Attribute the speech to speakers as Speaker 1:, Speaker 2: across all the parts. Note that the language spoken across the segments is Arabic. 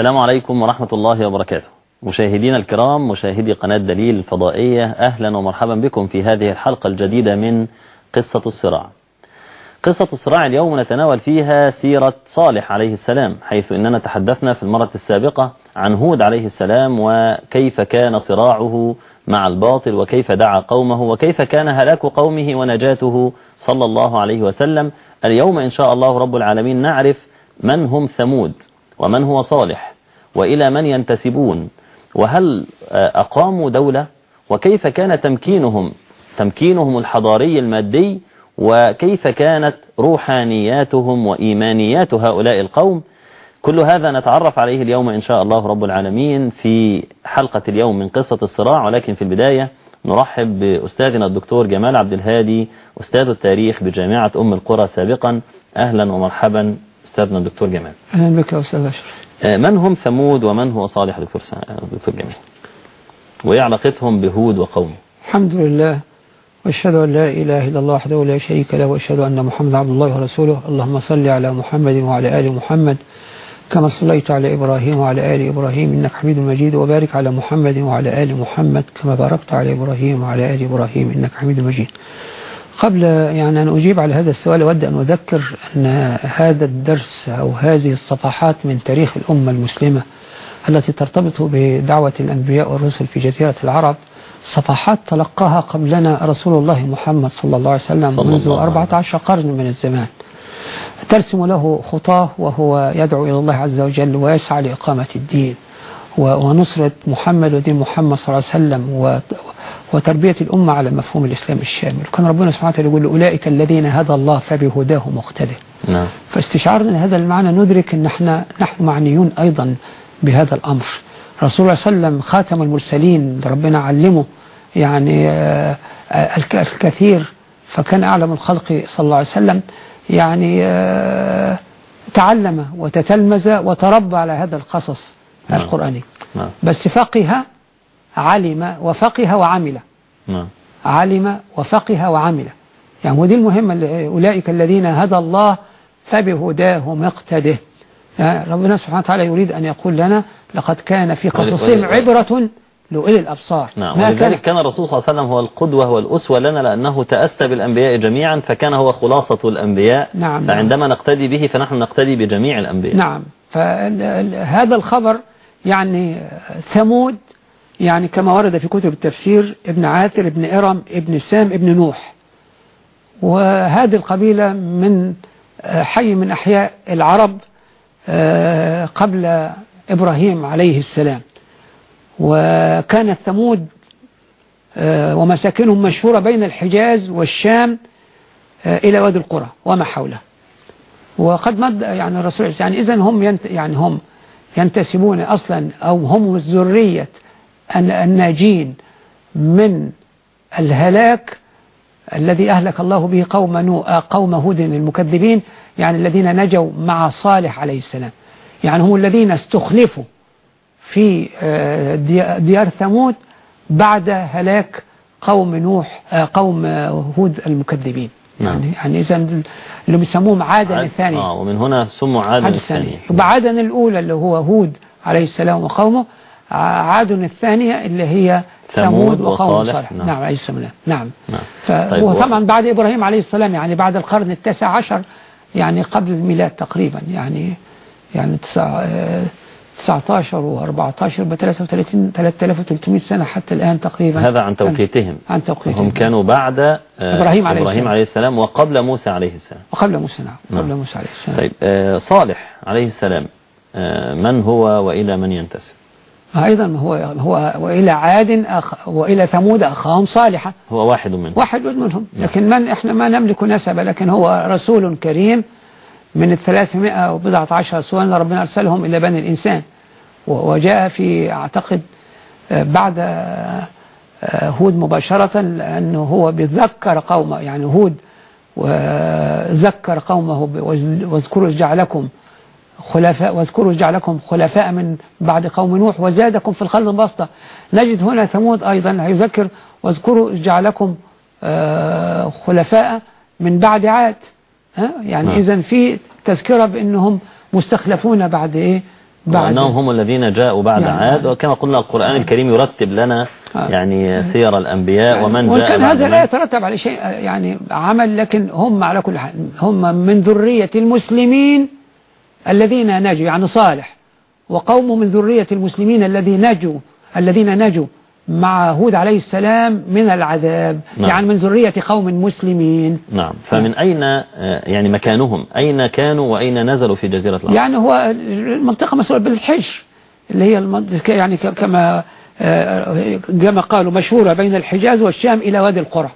Speaker 1: السلام عليكم ورحمة الله وبركاته. مشاهدينا الكرام مشاهدي قناة دليل الفضائية أهلا ومرحبا بكم في هذه الحلقة الجديدة من قصة الصراع. قصة الصراع اليوم نتناول فيها سيرة صالح عليه السلام حيث إننا تحدثنا في المرة السابقة عن هود عليه السلام وكيف كان صراعه مع الباطل وكيف دعا قومه وكيف كان هلاك قومه ونجاته صلى الله عليه وسلم. اليوم إن شاء الله رب العالمين نعرف من هم ثمود. ومن هو صالح وإلى من ينتسبون وهل أقاموا دولة وكيف كان تمكينهم تمكينهم الحضاري المادي وكيف كانت روحانياتهم وإيمانيات هؤلاء القوم؟ كل هذا نتعرف عليه اليوم إن شاء الله رب العالمين في حلقة اليوم من قصة الصراع ولكن في البداية نرحب بأستاذنا الدكتور جمال عبد الهادي أستاذ التاريخ بجامعة أم القرى سابقا. أهلا ومرحبا. أستاذنا الدكتور جمال.
Speaker 2: أهلا بك يا أستاذ أشرف.
Speaker 1: من هم ثمود ومن هو صالح دكتور دكتور جمال؟ وإيه علاقتهم بهود وقومه؟
Speaker 2: الحمد لله وأشهد أن لا إله إلا الله وحده لا شريك له وأشهد أن محمد عبد الله ورسوله. اللهم صل على محمد وعلى آل محمد كما صليت على إبراهيم وعلى آل إبراهيم إنك حميد مجيد وبارك على محمد وعلى آل محمد كما باركت على إبراهيم وعلى آل إبراهيم إنك حميد مجيد. قبل يعني أن أجيب على هذا السؤال أود أن أذكر أن هذا الدرس أو هذه الصفحات من تاريخ الأمة المسلمة التي ترتبط بدعوة الأنبياء والرسل في جزيرة العرب. صفحات تلقاها قبلنا رسول الله محمد صلى الله عليه وسلم منذ 14 قرن من الزمان. ترسم له خطاه وهو يدعو إلى الله عز وجل ويسعى لإقامة الدين. ونصرة محمد ودين محمد صلى الله عليه وسلم وتربية الأمة على مفهوم الإسلام الشامل. كان ربنا سبحانه وتعالى يقول أولئك الذين هدى الله فبهداه مقتدر
Speaker 1: نعم.
Speaker 2: فاستشعارنا هذا المعنى ندرك أن إحنا نحن معنيون أيضا بهذا الأمر. رسول الله صلى الله عليه وسلم خاتم المرسلين ربنا علمه يعني الكثير. فكان أعلم الخلق صلى الله عليه وسلم يعني تعلم وتتلمذ وتربى على هذا القصص
Speaker 1: نعم.
Speaker 2: القرآني.
Speaker 1: نعم.
Speaker 2: بس فقه علم وفقه وعمل.
Speaker 1: نعم.
Speaker 2: علم وفقه وعمل. يعني ودي المهمة أولئك الذين هدى الله فبهداه مقتده يعني ربنا سبحانه وتعالى يريد أن يقول لنا لقد كان في قصصهم عبرة لأولي الأبصار.
Speaker 1: نعم
Speaker 2: ما
Speaker 1: ولذلك
Speaker 2: كان
Speaker 1: كان الرسول صلى الله عليه وسلم هو القدوة والأسوة لنا لأنه تأسى بالأنبياء جميعا فكان هو خلاصة الأنبياء.
Speaker 2: نعم
Speaker 1: فعندما نقتدي به فنحن نقتدي بجميع الأنبياء.
Speaker 2: نعم. فهذا الخبر يعني ثمود يعني كما ورد في كتب التفسير ابن عاثر ابن إرم ابن سام ابن نوح. وهذه القبيلة من آه، حي من أحياء العرب آه، قبل إبراهيم عليه السلام. وكانت ثمود آه، ومساكنهم مشهورة بين الحجاز والشام إلى وادي القرى وما حوله وقد مد يعني الرسول يعني إذا هم ينت يعني هم ينتسبون أصلا أو هم ذرية الناجين من الهلاك الذي أهلك الله به قوم نو آه، قوم هود المكذبين يعني الذين نجوا مع صالح عليه السلام. يعني هم الذين استخلفوا في آه، دي- ديار ثمود بعد هلاك قوم نوح آه، قوم هود المكذبين.
Speaker 1: نعم.
Speaker 2: يعني يعني إذا اللي بيسموهم عادا
Speaker 1: عاد-
Speaker 2: الثانية
Speaker 1: آه ومن هنا سموا عادا
Speaker 2: عاد
Speaker 1: الثانية
Speaker 2: يبقى عادا الأولى اللي هو هود عليه السلام وقومه عاد الثانية اللي هي
Speaker 1: ثمود
Speaker 2: وقوم صالح.
Speaker 1: نعم.
Speaker 2: نعم عليه السلام. نعم.
Speaker 1: نعم.
Speaker 2: ف-
Speaker 1: طيب، و-
Speaker 2: طبعا بعد إبراهيم عليه السلام يعني بعد القرن التاسع عشر يعني قبل الميلاد تقريبا يعني يعني تسع آه، 19 و14 ب 33 3300 سنة حتى الآن تقريبا.
Speaker 1: هذا عن توقيتهم.
Speaker 2: عن توقيتهم.
Speaker 1: هم كانوا بعد آه،
Speaker 2: إبراهيم عليه
Speaker 1: إبراهيم
Speaker 2: السلام.
Speaker 1: عليه السلام وقبل موسى عليه السلام.
Speaker 2: وقبل موسى نعم.
Speaker 1: نعم.
Speaker 2: قبل موسى عليه السلام.
Speaker 1: طيب آه، صالح عليه السلام آه، من هو وإلى من ينتسب؟
Speaker 2: أيضا هو هو وإلى عاد أخ وإلى ثمود أخاهم صالحا.
Speaker 1: هو واحد منهم.
Speaker 2: واحد منهم.
Speaker 1: نعم.
Speaker 2: لكن من إحنا ما نملك نسبة لكن هو رسول كريم من الثلاثمائة وبضعة عشر رسولا ربنا أرسلهم إلى بني الإنسان. وجاء في أعتقد آه، بعد آه، آه، هود مباشرة لأنه هو بيذكر قومه يعني هود وذكر قومه واذكروا جعلكم خلفاء واذكروا جعلكم خلفاء من بعد قوم نوح وزادكم في الخلق بسطة نجد هنا ثمود أيضا يذكر واذكروا جعلكم آه، خلفاء من بعد عاد ها؟ يعني
Speaker 1: نعم.
Speaker 2: إذا في تذكرة بأنهم مستخلفون بعد إيه بعد
Speaker 1: وأنهم هم الذين جاءوا بعد
Speaker 2: يعني
Speaker 1: عاد وكما قلنا القرآن الكريم يرتب لنا
Speaker 2: آه.
Speaker 1: يعني سير الأنبياء ومن
Speaker 2: وإن
Speaker 1: جاء
Speaker 2: كان
Speaker 1: بعد
Speaker 2: هذا. لا يترتب على شيء يعني عمل لكن هم على كل حال هم من ذرية المسلمين الذين نجوا يعني صالح وقوم من ذرية المسلمين الذي نجوا الذين نجوا مع هود عليه السلام من العذاب
Speaker 1: نعم.
Speaker 2: يعني من ذرية قوم مسلمين.
Speaker 1: نعم. فمن أين آه، يعني مكانهم؟ أين كانوا وأين نزلوا في جزيرة العرب
Speaker 2: يعني هو المنطقة مسؤولة بالحجر اللي هي المنطقة يعني كما آه، كما قالوا مشهورة بين الحجاز والشام إلى وادي القرى.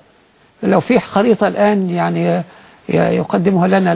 Speaker 2: لو في خريطة الآن يعني آه، يقدمها لنا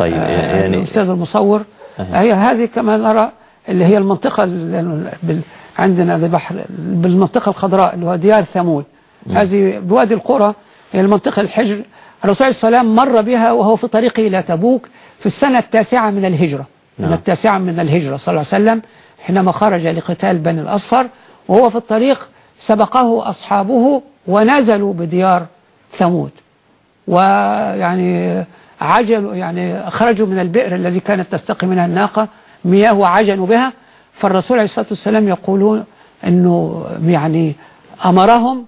Speaker 1: طيب
Speaker 2: آه،
Speaker 1: يعني
Speaker 2: الأستاذ المصور.
Speaker 1: أها.
Speaker 2: هي هذه كما نرى اللي هي المنطقة ال- بال- عندنا البحر بالمنطقة الخضراء اللي هو ديار ثمود هذه بوادي القرى هي المنطقة الحجر. الرسول عليه السلام مر بها وهو في طريقه إلى تبوك في السنة التاسعة من الهجرة. من
Speaker 1: نعم.
Speaker 2: التاسعة من الهجرة صلى الله عليه وسلم حينما خرج لقتال بني الأصفر وهو في الطريق سبقه أصحابه ونزلوا بديار ثمود ويعني عجلوا يعني خرجوا من البئر الذي كانت تستقي منها الناقة مياه وعجنوا بها فالرسول عليه الصلاة والسلام يقولون أنه يعني أمرهم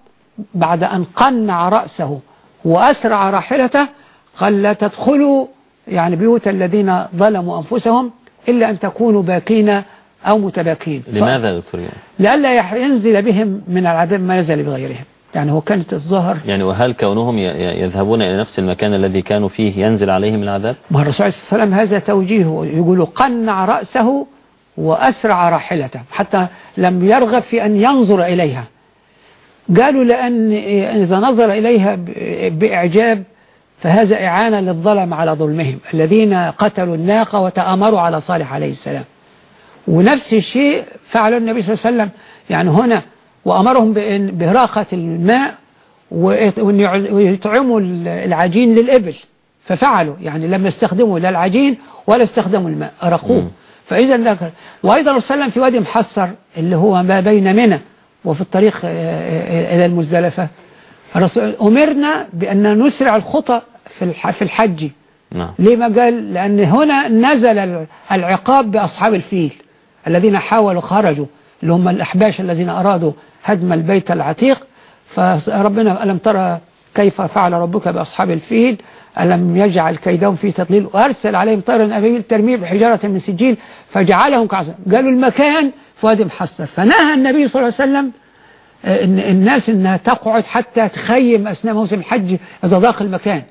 Speaker 2: بعد أن قنع رأسه وأسرع راحلته قال لا تدخلوا يعني بيوت الذين ظلموا أنفسهم إلا أن تكونوا باكين أو متباكين
Speaker 1: لماذا يا دكتور؟
Speaker 2: لئلا ينزل بهم من العذاب ما نزل بغيرهم يعني هو كانت الظاهر
Speaker 1: يعني وهل كونهم يذهبون إلى نفس المكان الذي كانوا فيه ينزل عليهم العذاب؟
Speaker 2: ما الرسول عليه الصلاة والسلام هذا توجيهه يقول قنع رأسه وأسرع راحلته حتى لم يرغب في أن ينظر إليها. قالوا لأن إذا نظر إليها بإعجاب فهذا إعانة للظلم على ظلمهم الذين قتلوا الناقة وتآمروا على صالح عليه السلام. ونفس الشيء فعل النبي صلى الله عليه وسلم. يعني هنا وأمرهم بإن- بإراقة الماء وأن ال- العجين للإبل. ففعلوا. يعني لم يستخدموا لا العجين ولا استخدموا الماء. أرقوه. فإذا ذكر وأيضا الرسول صلى الله عليه وسلم في وادي محصر اللي هو ما بين منى وفي الطريق آه، آه، إلى المزدلفة أمرنا بأن نسرع الخطى في الح- في الحج.
Speaker 1: نعم.
Speaker 2: ليه ما قال؟ لأن هنا نزل ال- العقاب بأصحاب الفيل الذين حاولوا خرجوا. اللي هم الأحباش الذين أرادوا هدم البيت العتيق. فربنا ألم ترى كيف فعل ربك بأصحاب الفيل؟ ألم يجعل كيدهم في تضليل؟ وأرسل عليهم طيرا أبيل ترميم بحجارة من سجيل فجعلهم كعصا قالوا المكان في وادي محصر فنهى النبي صلى الله عليه وسلم آه، الناس إنها تقعد حتى تخيم أثناء موسم الحج إذا ضاق المكان.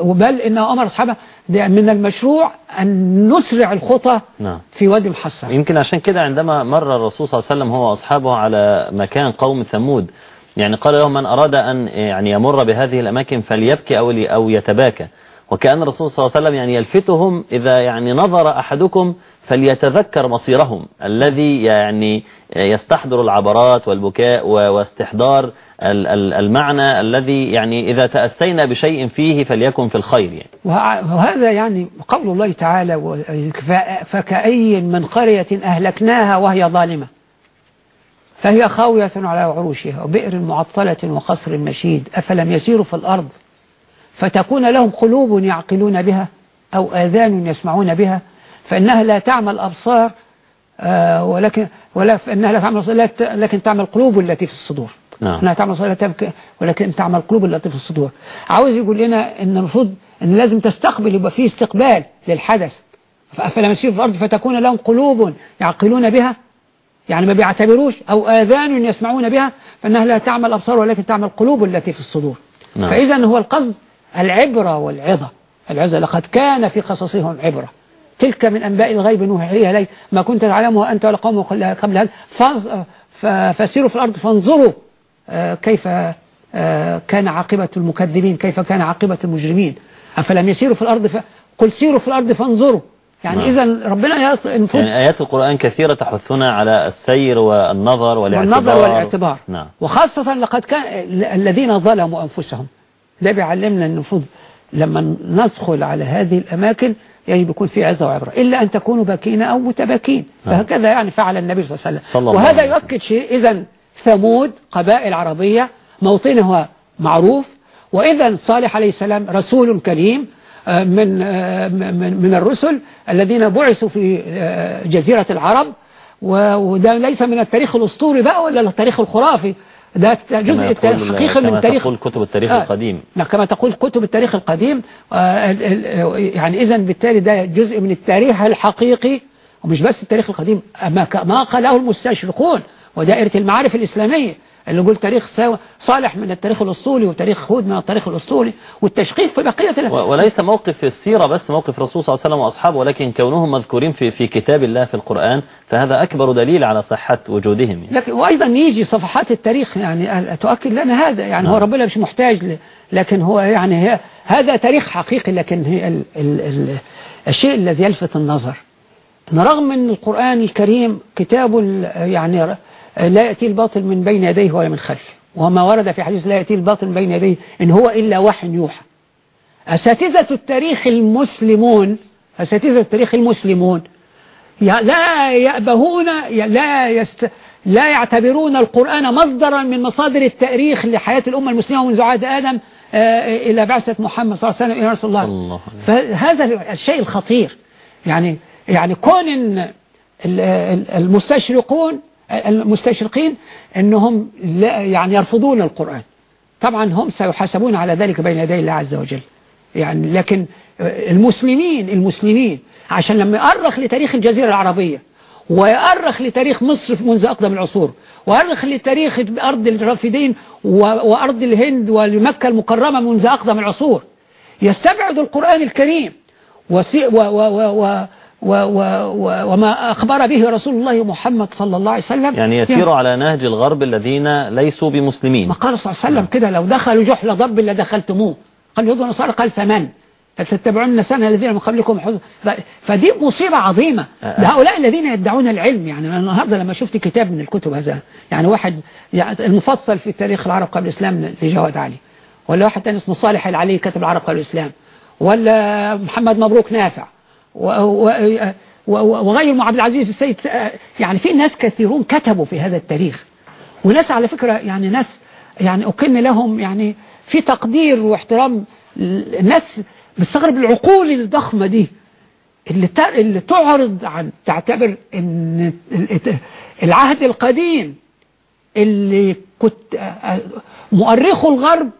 Speaker 2: وبل انه أمر أصحابه ده من المشروع أن نسرع الخطى
Speaker 1: نعم.
Speaker 2: في وادي محصر
Speaker 1: يمكن عشان كده عندما مر الرسول صلى الله عليه وسلم هو وأصحابه على مكان قوم ثمود يعني قال لهم من أراد أن يعني يمر بهذه الأماكن فليبكي أو أو يتباكى. وكأن الرسول صلى الله عليه وسلم يعني يلفتهم إذا يعني نظر أحدكم فليتذكر مصيرهم الذي يعني يستحضر العبرات والبكاء واستحضار ال- ال- المعنى الذي يعني إذا تأسينا بشيء فيه فليكن في الخير يعني.
Speaker 2: وه- وهذا يعني قول الله تعالى فكأي من قرية أهلكناها وهي ظالمة. فهي خاوية على عروشها وبئر معطلة وقصر مشيد. أفلم يسيروا في الأرض؟ فتكون لهم قلوب يعقلون بها أو آذان يسمعون بها فإنها لا تعمل أبصار آه، ولكن ولا فإنها لا تعمل لكن تعمل قلوب التي في الصدور.
Speaker 1: نعم.
Speaker 2: إنها تعمل لا تبكي ولكن تعمل قلوب التي في الصدور. عاوز يقول لنا إن المفروض إن لازم تستقبل يبقى فيه استقبال للحدث. فلم يسيروا في الأرض فتكون لهم قلوب يعقلون بها؟ يعني ما بيعتبروش أو آذان يسمعون بها؟ فإنها لا تعمل أبصار ولكن تعمل قلوب التي في الصدور.
Speaker 1: نعم.
Speaker 2: فإذا هو القصد العبرة والعظة. العظة لقد كان في قصصهم عبرة. تلك من أنباء الغيب نوحيها إليك. ما كنت تعلمها أنت ولا قوم قبل هذا. فسيروا في الأرض. فانظروا آه، كيف آه، كان عاقبة المكذبين كيف كان عاقبة المجرمين. أفلم يسيروا في الأرض؟ ف... قل سيروا في الأرض فانظروا. يعني
Speaker 1: نعم.
Speaker 2: إذا ربنا
Speaker 1: يعني آيات القرآن كثيرة تحثنا على السير والنظر والاعتبار.
Speaker 2: والنظر والاعتبار.
Speaker 1: نعم.
Speaker 2: وخاصة لقد كان ال- الذين ظلموا أنفسهم. ده بيعلمنا النفوذ. لما ندخل على هذه الأماكن يجب يكون في عظة وعبرة. إلا أن تكونوا باكين أو متباكين.
Speaker 1: نعم.
Speaker 2: فهكذا يعني فعل النبي صلى الله عليه وسلم. وهذا. يؤكد شيء. إذا ثمود قبائل عربية موطنها معروف. وإذا صالح عليه السلام رسول كريم من من من الرسل الذين بعثوا في جزيرة العرب. وده ليس من التاريخ الأسطوري بقى ولا التاريخ الخرافي. ده جزء حقيقي من
Speaker 1: تاريخ تقول كتب التاريخ آه. القديم.
Speaker 2: كما تقول كتب التاريخ القديم آه يعني إذا بالتالي ده جزء من التاريخ الحقيقي ومش بس التاريخ القديم ما قاله المستشرقون ودائرة المعارف الإسلامية. اللي يقول تاريخ صالح من التاريخ الأسطولي وتاريخ هود من التاريخ الأسطولي والتشقيق في بقية
Speaker 1: وليس موقف السيرة بس موقف الرسول صلى الله عليه وسلم وأصحابه ولكن كونهم مذكورين في في كتاب الله في القرآن فهذا أكبر دليل على صحة وجودهم يعني.
Speaker 2: لكن وأيضا يجي صفحات التاريخ يعني تؤكد لنا هذا يعني نعم. هو ربنا مش محتاج لكن هو يعني هي هذا تاريخ حقيقي لكن هي ال ال ال الشيء الذي يلفت النظر أن رغم أن القرآن الكريم كتاب يعني لا يأتي الباطل من بين يديه ولا من خلفه. وما ورد في حديث لا يأتي الباطل من بين يديه إن هو إلا وحي يوحى. أساتذة التاريخ المسلمون أساتذة التاريخ المسلمون لا يأبهون لا يست لا يعتبرون القرآن مصدرا من مصادر التاريخ لحياة الأمة المسلمة منذ عهد آدم إلى بعثة محمد صلى الله عليه وسلم إلى رسول الله, الله فهذا الشيء الخطير. يعني يعني كون المستشرقون المستشرقين أنهم لا يعني يرفضون القرآن. طبعا هم سيحاسبون على ذلك بين يدي الله عز وجل. يعني لكن المسلمين المسلمين عشان لما يأرخ لتاريخ الجزيرة العربية ويأرخ لتاريخ مصر منذ أقدم العصور ويأرخ لتاريخ أرض الرافدين وأرض الهند ومكة المكرمة منذ أقدم العصور يستبعد القرآن الكريم. وسي و و و و و و وما أخبر به رسول الله محمد صلى الله عليه وسلم
Speaker 1: يعني يسير على نهج الغرب الذين ليسوا بمسلمين.
Speaker 2: ما قال صلى الله عليه وسلم كده لو دخلوا جحل ضب لدخلتموه قال يهود ونصارى قال فمن تتبعون سنة الذين من قبلكم فدي مصيبة عظيمة. لهؤلاء الذين يدعون العلم. يعني أنا النهاردة لما شفت كتاب من الكتب هذا يعني واحد يعني المفصل في تاريخ العرب قبل الإسلام لجواد علي. ولا واحد تاني اسمه صالح العلي كتب العرب قبل الإسلام. ولا محمد مبروك نافع. وغير عبد العزيز السيد يعني في ناس كثيرون كتبوا في هذا التاريخ. وناس على فكرة يعني ناس يعني أكن لهم يعني في تقدير واحترام الناس بتستغرب العقول الضخمة دي اللي اللي تعرض عن تعتبر إن العهد القديم اللي كنت مؤرخه الغرب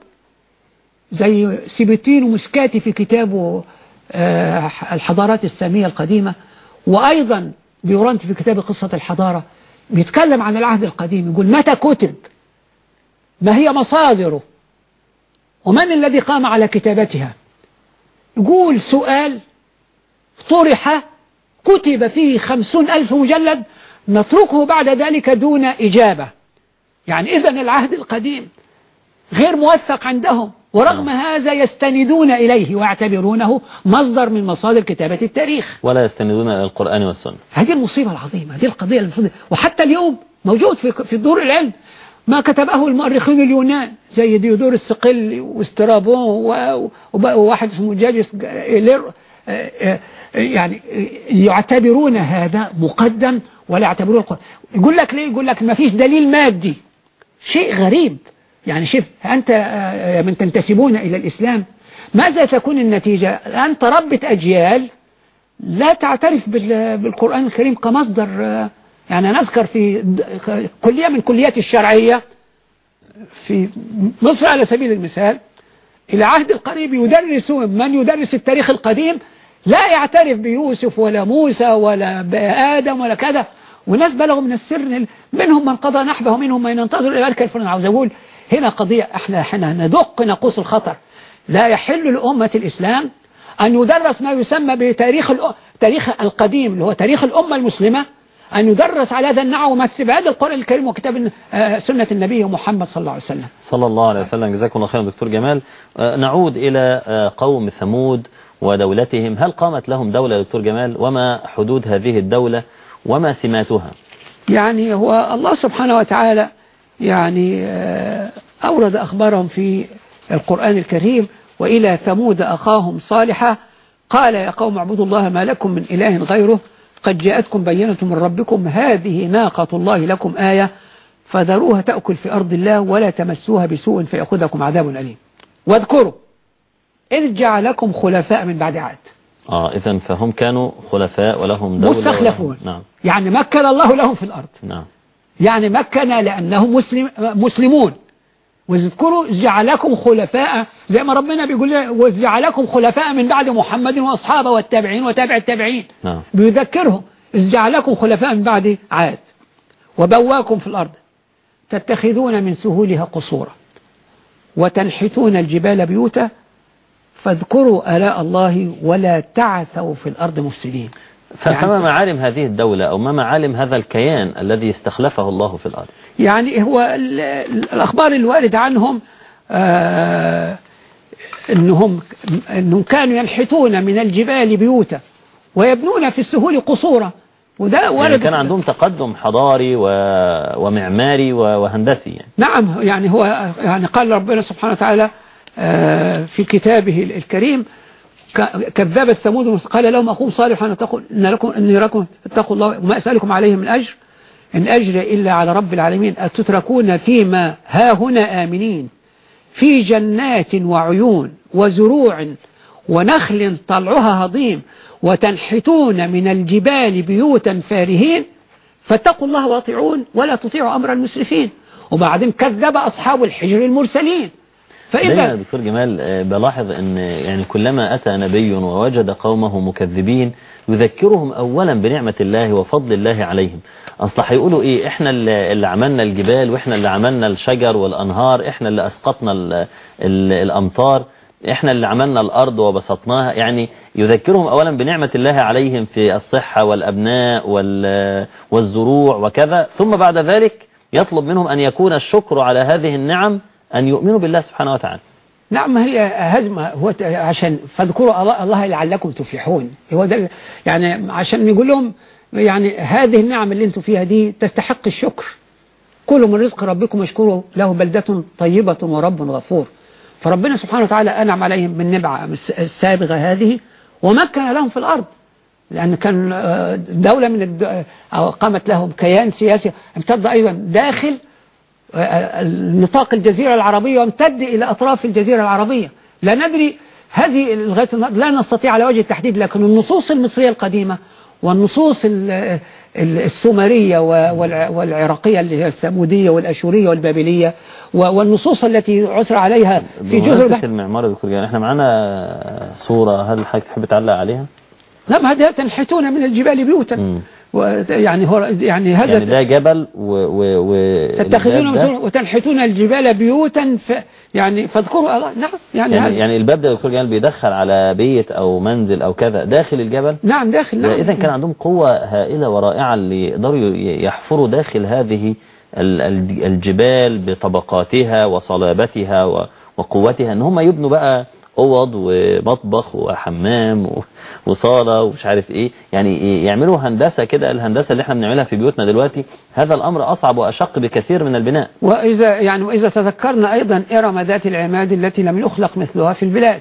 Speaker 2: زي سيبتين ومسكاتي في كتابه الحضارات السامية القديمة وأيضا بيورانت في كتاب قصة الحضارة بيتكلم عن العهد القديم يقول متى كتب؟ ما هي مصادره؟ ومن الذي قام على كتابتها؟ يقول سؤال طرح كتب فيه خمسون ألف مجلد نتركه بعد ذلك دون إجابة. يعني إذن العهد القديم غير موثق عندهم. ورغم. هذا يستندون إليه ويعتبرونه مصدر من مصادر كتابة التاريخ.
Speaker 1: ولا يستندون إلى القرآن والسنة.
Speaker 2: هذه المصيبة العظيمة هذه القضية المفروض وحتى اليوم موجود في في دور العلم ما كتبه المؤرخين اليونان زي ديودور السقل واسترابون وواحد اسمه جاجس يعني يعتبرون هذا مقدم ولا يعتبرون القرآن. يقول لك ليه؟ يقول لك ما فيش دليل مادي. شيء غريب. يعني شوف أنت من تنتسبون إلى الإسلام ماذا تكون النتيجة؟ أنت ربة أجيال لا تعترف بالقرآن الكريم كمصدر يعني أنا أذكر في كلية من كليات الشرعية في مصر على سبيل المثال إلى عهد القريب يدرسون من يدرس التاريخ القديم لا يعترف بيوسف ولا موسى ولا بآدم ولا كذا وناس بلغوا من السر منهم من قضى نحبه ومنهم من ينتظر إلى ذلك الفرن عاوز أقول هنا قضية إحنا إحنا ندق نقوس الخطر. لا يحل لأمة الإسلام أن يدرس ما يسمى بتاريخ التاريخ القديم اللي هو تاريخ الأمة المسلمة أن يدرس على هذا النحو مع استبعاد القرآن الكريم وكتاب سنة النبي محمد صلى الله عليه وسلم.
Speaker 1: صلى الله عليه وسلم. جزاكم الله خيرا دكتور جمال. نعود إلى قوم ثمود ودولتهم. هل قامت لهم دولة دكتور جمال؟ وما حدود هذه الدولة؟ وما سماتها؟
Speaker 2: يعني هو الله سبحانه وتعالى يعني أورد أخبارهم في القرآن الكريم وإلى ثمود أخاهم صالحا قال يا قوم اعبدوا الله ما لكم من إله غيره قد جاءتكم بينة من ربكم هذه ناقة الله لكم آية فذروها تأكل في أرض الله ولا تمسوها بسوء فيأخذكم عذاب أليم. واذكروا إذ جعلكم خلفاء من بعد عاد.
Speaker 1: آه اذا فهم كانوا خلفاء ولهم دولة
Speaker 2: مستخلفون.
Speaker 1: نعم.
Speaker 2: يعني مكن الله لهم في الأرض.
Speaker 1: نعم.
Speaker 2: يعني مكن لأنهم مسلم مسلمون. واذكروا جعلكم خلفاء زي ما ربنا بيقول وإذ جعلكم خلفاء من بعد محمد وأصحابه والتابعين وتابع التابعين.
Speaker 1: نعم.
Speaker 2: بيذكرهم جعلكم خلفاء من بعد عاد. وبواكم في الأرض. تتخذون من سهولها قصورا. وتنحتون الجبال بيوتا. فاذكروا آلاء الله ولا تعثوا في الأرض مفسدين.
Speaker 1: فما
Speaker 2: يعني-
Speaker 1: معالم هذه الدولة أو ما معالم هذا الكيان الذي استخلفه الله في الأرض
Speaker 2: يعني هو ال- ال- الأخبار الوارد عنهم آه أنهم, أنهم كانوا ينحتون من الجبال بيوتا ويبنون في السهول قصورا وده
Speaker 1: يعني
Speaker 2: ورد
Speaker 1: كان عندهم تقدم حضاري و... ومعماري. وهندسي يعني.
Speaker 2: نعم يعني هو يعني قال ربنا سبحانه وتعالى آه، في كتابه الكريم كذبت ثمود قال لهم أخوهم صالح أن اتقوا إن لكم إني لكم اتقوا الله وما أسألكم عليه من أجر. إن أجر إلا على رب العالمين. أتتركون فيما ها هنا آمنين. في جنات وعيون وزروع ونخل طلعها هضيم وتنحتون من الجبال بيوتا فارهين. فاتقوا الله واطيعون ولا تطيعوا أمر المسرفين. وبعدين كذب أصحاب الحجر المرسلين. فإذا
Speaker 1: دكتور جمال؟ آه، بلاحظ إن يعني كلما أتى نبي ووجد قومه مكذبين يذكرهم اولا بنعمة الله وفضل الله عليهم. اصل هيقولوا إيه؟ إحنا اللي عملنا الجبال وإحنا اللي عملنا الشجر والأنهار إحنا اللي أسقطنا ال ال الأمطار إحنا اللي عملنا الأرض وبسطناها. يعني يذكرهم اولا بنعمة الله عليهم في الصحة والأبناء وال والزروع وكذا. ثم بعد ذلك يطلب منهم أن يكون الشكر على هذه النعم أن يؤمنوا بالله سبحانه وتعالى.
Speaker 2: نعم هي هزمة هو عشان فاذكروا الله, لعلكم تفلحون. هو ده يعني عشان يقول لهم يعني هذه النعم اللي أنتم فيها دي تستحق الشكر. كلوا من رزق ربكم واشكروا له بلدة طيبة ورب غفور. فربنا سبحانه وتعالى أنعم عليهم بالنبعة الس- السابغة هذه ومكن لهم في الأرض. لأن كان آه، دولة من الد... أو قامت لهم كيان سياسي امتد أيضا داخل نطاق الجزيرة العربية وامتد إلى أطراف الجزيرة العربية. لا ندري هذه لغاية لا نستطيع على وجه التحديد لكن النصوص المصرية القديمة والنصوص ال- ال- السومرية والعراقية السامودية والأشورية والبابلية والنصوص التي عثر عليها في جزر
Speaker 1: بمناسبة
Speaker 2: البحر.
Speaker 1: المعمار يا دكتور جمال إحنا معانا صورة هل حضرتك تحب تعلق عليها؟
Speaker 2: نعم هذا تنحتون من الجبال بيوتا. يعني هو يعني هذا
Speaker 1: يعني ده جبل و, و, و
Speaker 2: تتخذون وتنحتون الجبال بيوتا ف يعني فاذكروا الله. نعم يعني,
Speaker 1: يعني, يعني الباب ده دكتور جمال بيدخل على بيت أو منزل أو كذا داخل الجبل؟
Speaker 2: نعم داخل نعم.
Speaker 1: إذا كان عندهم قوة هائلة ورائعة اللي يقدروا يحفروا داخل هذه ال- ال- الجبال بطبقاتها وصلابتها وقوتها إن هم يبنوا بقى أوض ومطبخ وحمام وصالة ومش عارف إيه. يعني يعملوا هندسة كده الهندسة اللي إحنا بنعملها في بيوتنا دلوقتي. هذا الأمر أصعب وأشق بكثير من البناء.
Speaker 2: وإذا يعني وإذا تذكرنا أيضا إرم ذات العماد التي لم يخلق مثلها في البلاد.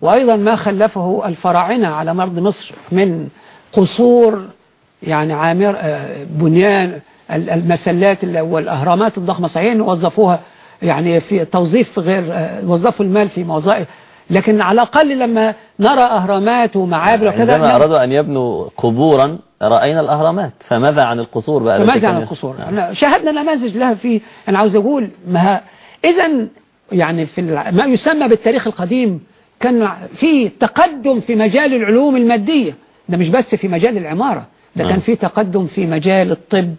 Speaker 2: وأيضا ما خلفه الفراعنة على مرض مصر من قصور يعني عامر آه، بنيان ال- المسلات ال- والأهرامات الضخمة. صحيح وظفوها يعني في توظيف غير آه، وظفوا المال في وظائف لكن على الأقل لما نرى أهرامات ومعابر وكذا
Speaker 1: عندما أرادوا أن يبنوا قبورا رأينا الأهرامات فماذا عن القصور بقى
Speaker 2: فماذا عن القصور
Speaker 1: نعم.
Speaker 2: شاهدنا نماذج لها في أنا عاوز أقول ما إذا يعني في ما يسمى بالتاريخ القديم كان في تقدم في مجال العلوم المادية ده مش بس في مجال العمارة ده
Speaker 1: نعم.
Speaker 2: كان في تقدم في مجال الطب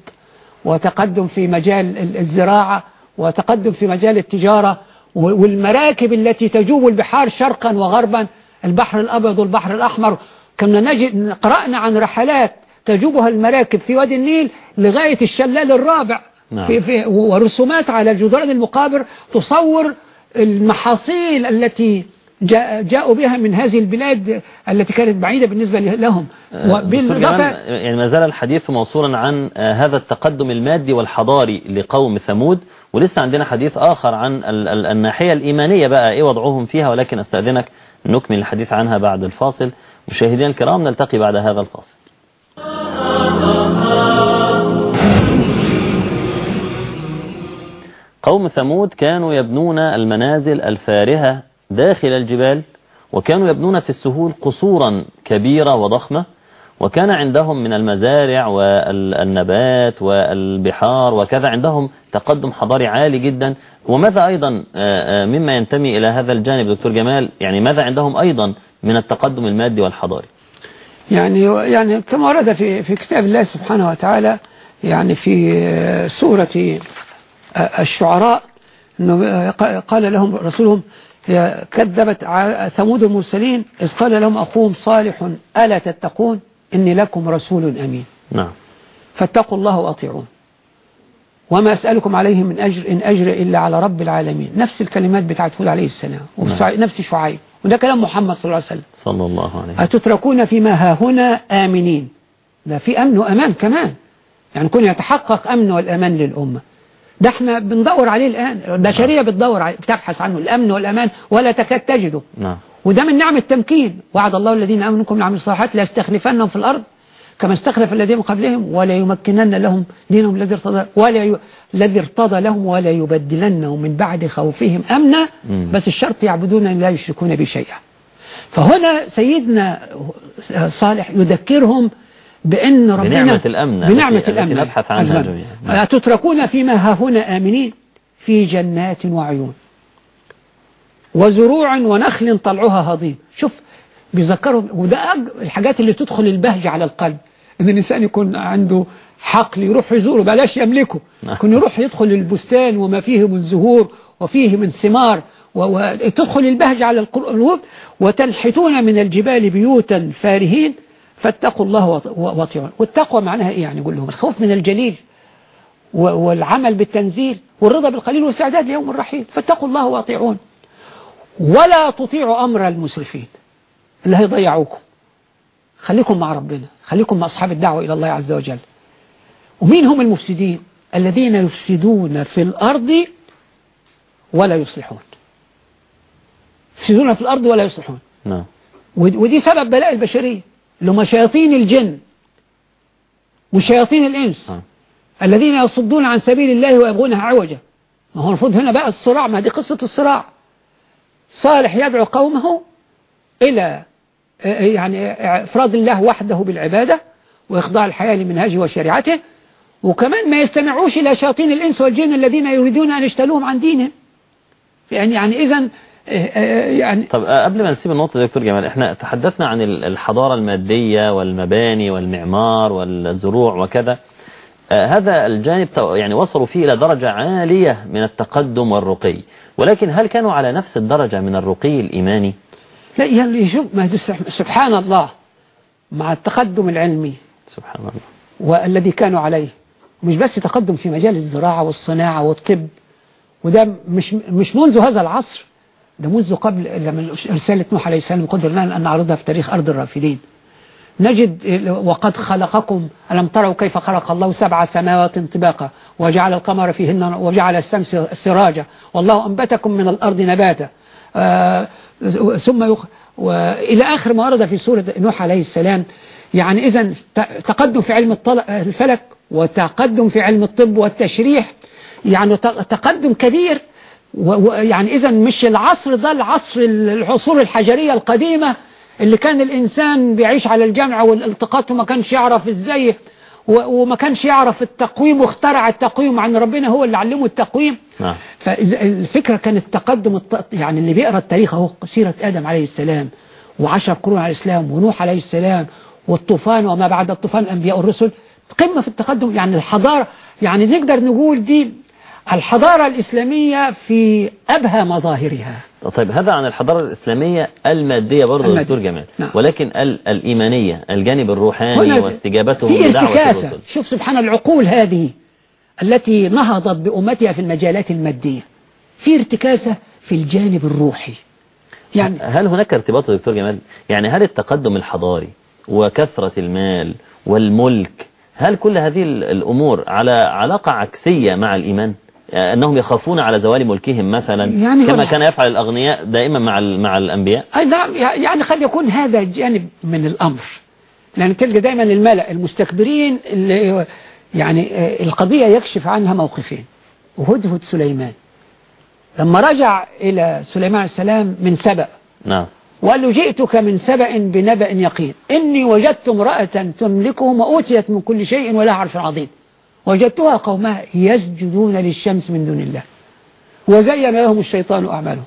Speaker 2: وتقدم في مجال ال- الزراعة وتقدم في مجال التجارة والمراكب التي تجوب البحار شرقا وغربا البحر الأبيض والبحر الأحمر. كنا نجد قرأنا عن رحلات تجوبها المراكب في وادي النيل لغاية الشلال الرابع.
Speaker 1: نعم.
Speaker 2: في في ورسومات على جدران المقابر تصور المحاصيل التي جاء جاءوا بها من هذه البلاد التي كانت بعيدة بالنسبة لهم.
Speaker 1: جمال،
Speaker 2: وبالإضافة
Speaker 1: يعني ما زال الحديث موصولا عن آه، هذا التقدم المادي والحضاري لقوم ثمود. ولسه عندنا حديث آخر عن ال- ال- الناحية الإيمانية بقى إيه وضعهم فيها؟ ولكن أستأذنك نكمل الحديث عنها بعد الفاصل. مشاهدينا الكرام نلتقي بعد هذا الفاصل. قوم ثمود كانوا يبنون المنازل الفارهة داخل الجبال وكانوا يبنون في السهول قصورا كبيرة وضخمة وكان عندهم من المزارع والنبات والبحار وكذا عندهم تقدم حضاري عالي جدا. وماذا أيضا آه، آه، مما ينتمي إلى هذا الجانب دكتور جمال؟ يعني ماذا عندهم أيضا من التقدم المادي والحضاري؟
Speaker 2: يعني يعني كما ورد في في كتاب الله سبحانه وتعالى يعني في آه، سورة الشعراء إنه قال لهم رسولهم كذبت ثمود المرسلين إذ قال لهم أخوهم صالح ألا تتقون؟ إني لكم رسول أمين.
Speaker 1: نعم.
Speaker 2: فاتقوا الله وأطيعون. وما أسألكم عليه من أجر إن أجر إلا على رب العالمين. نفس الكلمات بتاعت هود عليه السلام. نعم. نفس شعيب. وده كلام محمد صلى الله عليه وسلم.
Speaker 1: صلى الله عليه وسلم.
Speaker 2: أتتركون فيما ها هنا آمنين؟ ده في أمن وأمان كمان. يعني كون يتحقق أمن والأمان للأمة. ده إحنا بندور عليه الآن. البشرية نعم. بتدور عليه بتبحث عنه. الأمن والأمان ولا تكاد تجده.
Speaker 1: نعم.
Speaker 2: وده من نعم التمكين. وعد الله الذين آمنوا منكم وعملوا الصالحات لا يستخلفنهم في الأرض كما استخلف الذين من قبلهم ولا يمكنن لهم دينهم الذي ارتضى ولا ي... الذي ارتضى لهم ولا يبدلنهم من بعد خوفهم أمنا. بس الشرط يعبدون لا يشركون بشيئا فهنا سيدنا صالح يذكرهم بأن ربنا
Speaker 1: بنعمة الأمن
Speaker 2: بنعمة الأمن.
Speaker 1: نبحث عنها جميعا.
Speaker 2: تتركون فيما ها هنا آمنين؟ في جنات وعيون. وزروع ونخل طلعها هضيم. شوف بيذكرهم وده الحاجات اللي تدخل البهجة على القلب. إن الإنسان يكون عنده حقل يروح يزوره بلاش يملكه. نعم. يكون يروح يدخل البستان وما فيه من زهور وفيه من ثمار وتدخل البهجة على القلوب وتنحتون من الجبال بيوتا فارهين فاتقوا الله واطيعون. والتقوى معناها إيه يعني؟ يقول لهم الخوف من الجليل والعمل بالتنزيل والرضا بالقليل والاستعداد ليوم الرحيل. فاتقوا الله واطيعون. ولا تطيعوا أمر المسرفين. اللي هيضيعوكم خليكم مع ربنا. خليكم مع أصحاب الدعوة إلى الله عز وجل. ومين هم المفسدين الذين يفسدون في الأرض ولا يصلحون. يفسدون في الأرض ولا يصلحون.
Speaker 1: نعم.
Speaker 2: ودي سبب بلاء البشرية. لما شياطين الجن وشياطين الإنس. آه. الذين يصدون عن سبيل الله ويبغونها عوجا ما هو المفروض هنا بقى الصراع. ما دي قصة الصراع. صالح يدعو قومه إلى يعني إفراد الله وحده بالعبادة وإخضاع الحياة لمنهجه وشريعته. وكمان ما يستمعوش إلى شياطين الإنس والجن الذين يريدون أن يشتلوهم عن دينهم. يعني يعني إذا يعني
Speaker 1: طب قبل ما نسيب النقطة دي دكتور جمال إحنا تحدثنا عن الحضارة المادية والمباني والمعمار والزروع وكذا. هذا الجانب يعني وصلوا فيه إلى درجة عالية من التقدم والرقي. ولكن هل كانوا على نفس الدرجة من الرقي الإيماني؟
Speaker 2: لا يعني شوف ما سبحان الله مع التقدم العلمي
Speaker 1: سبحان الله.
Speaker 2: والذي كانوا عليه. مش بس تقدم في مجال الزراعة والصناعة والطب وده مش مش منذ هذا العصر ده منذ قبل لما رسالة نوح عليه السلام قدرنا أن نعرضها في تاريخ أرض الرافدين. نجد وقد خلقكم ألم تروا كيف خلق الله سبع سماوات طباقا وجعل القمر فيهن وجعل الشمس سراجا والله أنبتكم من الأرض نباتا. آه ثم يخ... وإلى آخر ما ورد في سورة نوح عليه السلام يعني إذا تقدم في علم الفلك وتقدم في علم الطب والتشريح يعني تقدم كبير ويعني إذا مش العصر ده العصر العصور الحجرية القديمة اللي كان الإنسان بيعيش على الجمع والالتقاط وما كانش يعرف إزاي وما كانش يعرف التقويم واخترع التقويم عن ربنا هو اللي علمه التقويم
Speaker 1: نعم.
Speaker 2: فالفكرة كانت التقدم يعني اللي بيقرأ التاريخ أهو سيرة آدم عليه السلام وعشر قرون عليه السلام ونوح عليه السلام والطوفان وما بعد الطوفان الأنبياء والرسل قمة في التقدم يعني الحضارة يعني نقدر نقول دي الحضارة الإسلامية في أبهى مظاهرها.
Speaker 1: طيب هذا عن الحضارة الإسلامية المادية برضه دكتور جمال. نعم. ولكن الإيمانية الجانب الروحاني واستجابته
Speaker 2: لدعوة الرسل. شوف سبحان العقول هذه التي نهضت بأمتها في المجالات المادية في ارتكاسة في الجانب الروحي.
Speaker 1: يعني هل هناك ارتباط دكتور جمال؟ يعني هل التقدم الحضاري وكثرة المال والملك هل كل هذه الأمور على علاقة عكسية مع الإيمان؟ أنهم يخافون على زوال ملكهم مثلا يعني كما كان يفعل الأغنياء دائما مع مع الأنبياء.
Speaker 2: أي نعم يعني قد يكون هذا جانب من الأمر. لأن تلقى دائما الملأ المستكبرين اللي يعني القضية يكشف عنها موقفين. وهدهد سليمان. لما رجع إلى سليمان عليه السلام من سبأ.
Speaker 1: نعم.
Speaker 2: وقال له جئتك من سبأ بنبأ يقين. إني وجدت امرأة تملكهم وأوتيت من كل شيء ولا عرش عظيم. وجدتها قومها يسجدون للشمس من دون الله. وزين لهم الشيطان أعمالهم.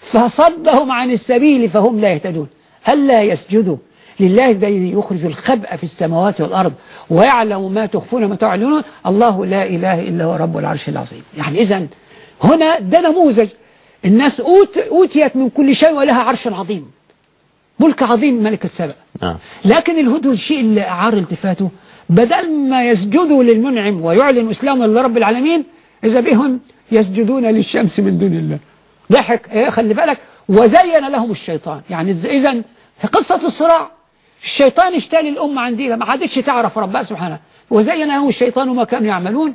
Speaker 2: فصدهم عن السبيل فهم لا يهتدون. ألا يسجدوا. لله الذي يخرج الخبأ في السماوات والأرض ويعلم ما تخفون ما تعلنون. الله لا إله إلا هو رب العرش العظيم. يعني إذا هنا ده نموذج. الناس أوت أوتيت من كل شيء ولها عرش عظيم. ملك عظيم ملكة سبأ
Speaker 1: نعم.
Speaker 2: لكن الهدو الشيء اللي أعار التفاته بدل ما يسجدوا للمنعم ويعلن إسلامه لرب العالمين إذا بهم يسجدون للشمس من دون الله. ضحك إيه خلي بالك. وزين لهم الشيطان. يعني إذا في قصة الصراع الشيطان اشتال الأمة عن دينها ما عادتش تعرف ربها سبحانه. وزين لهم الشيطان ما كانوا يعملون.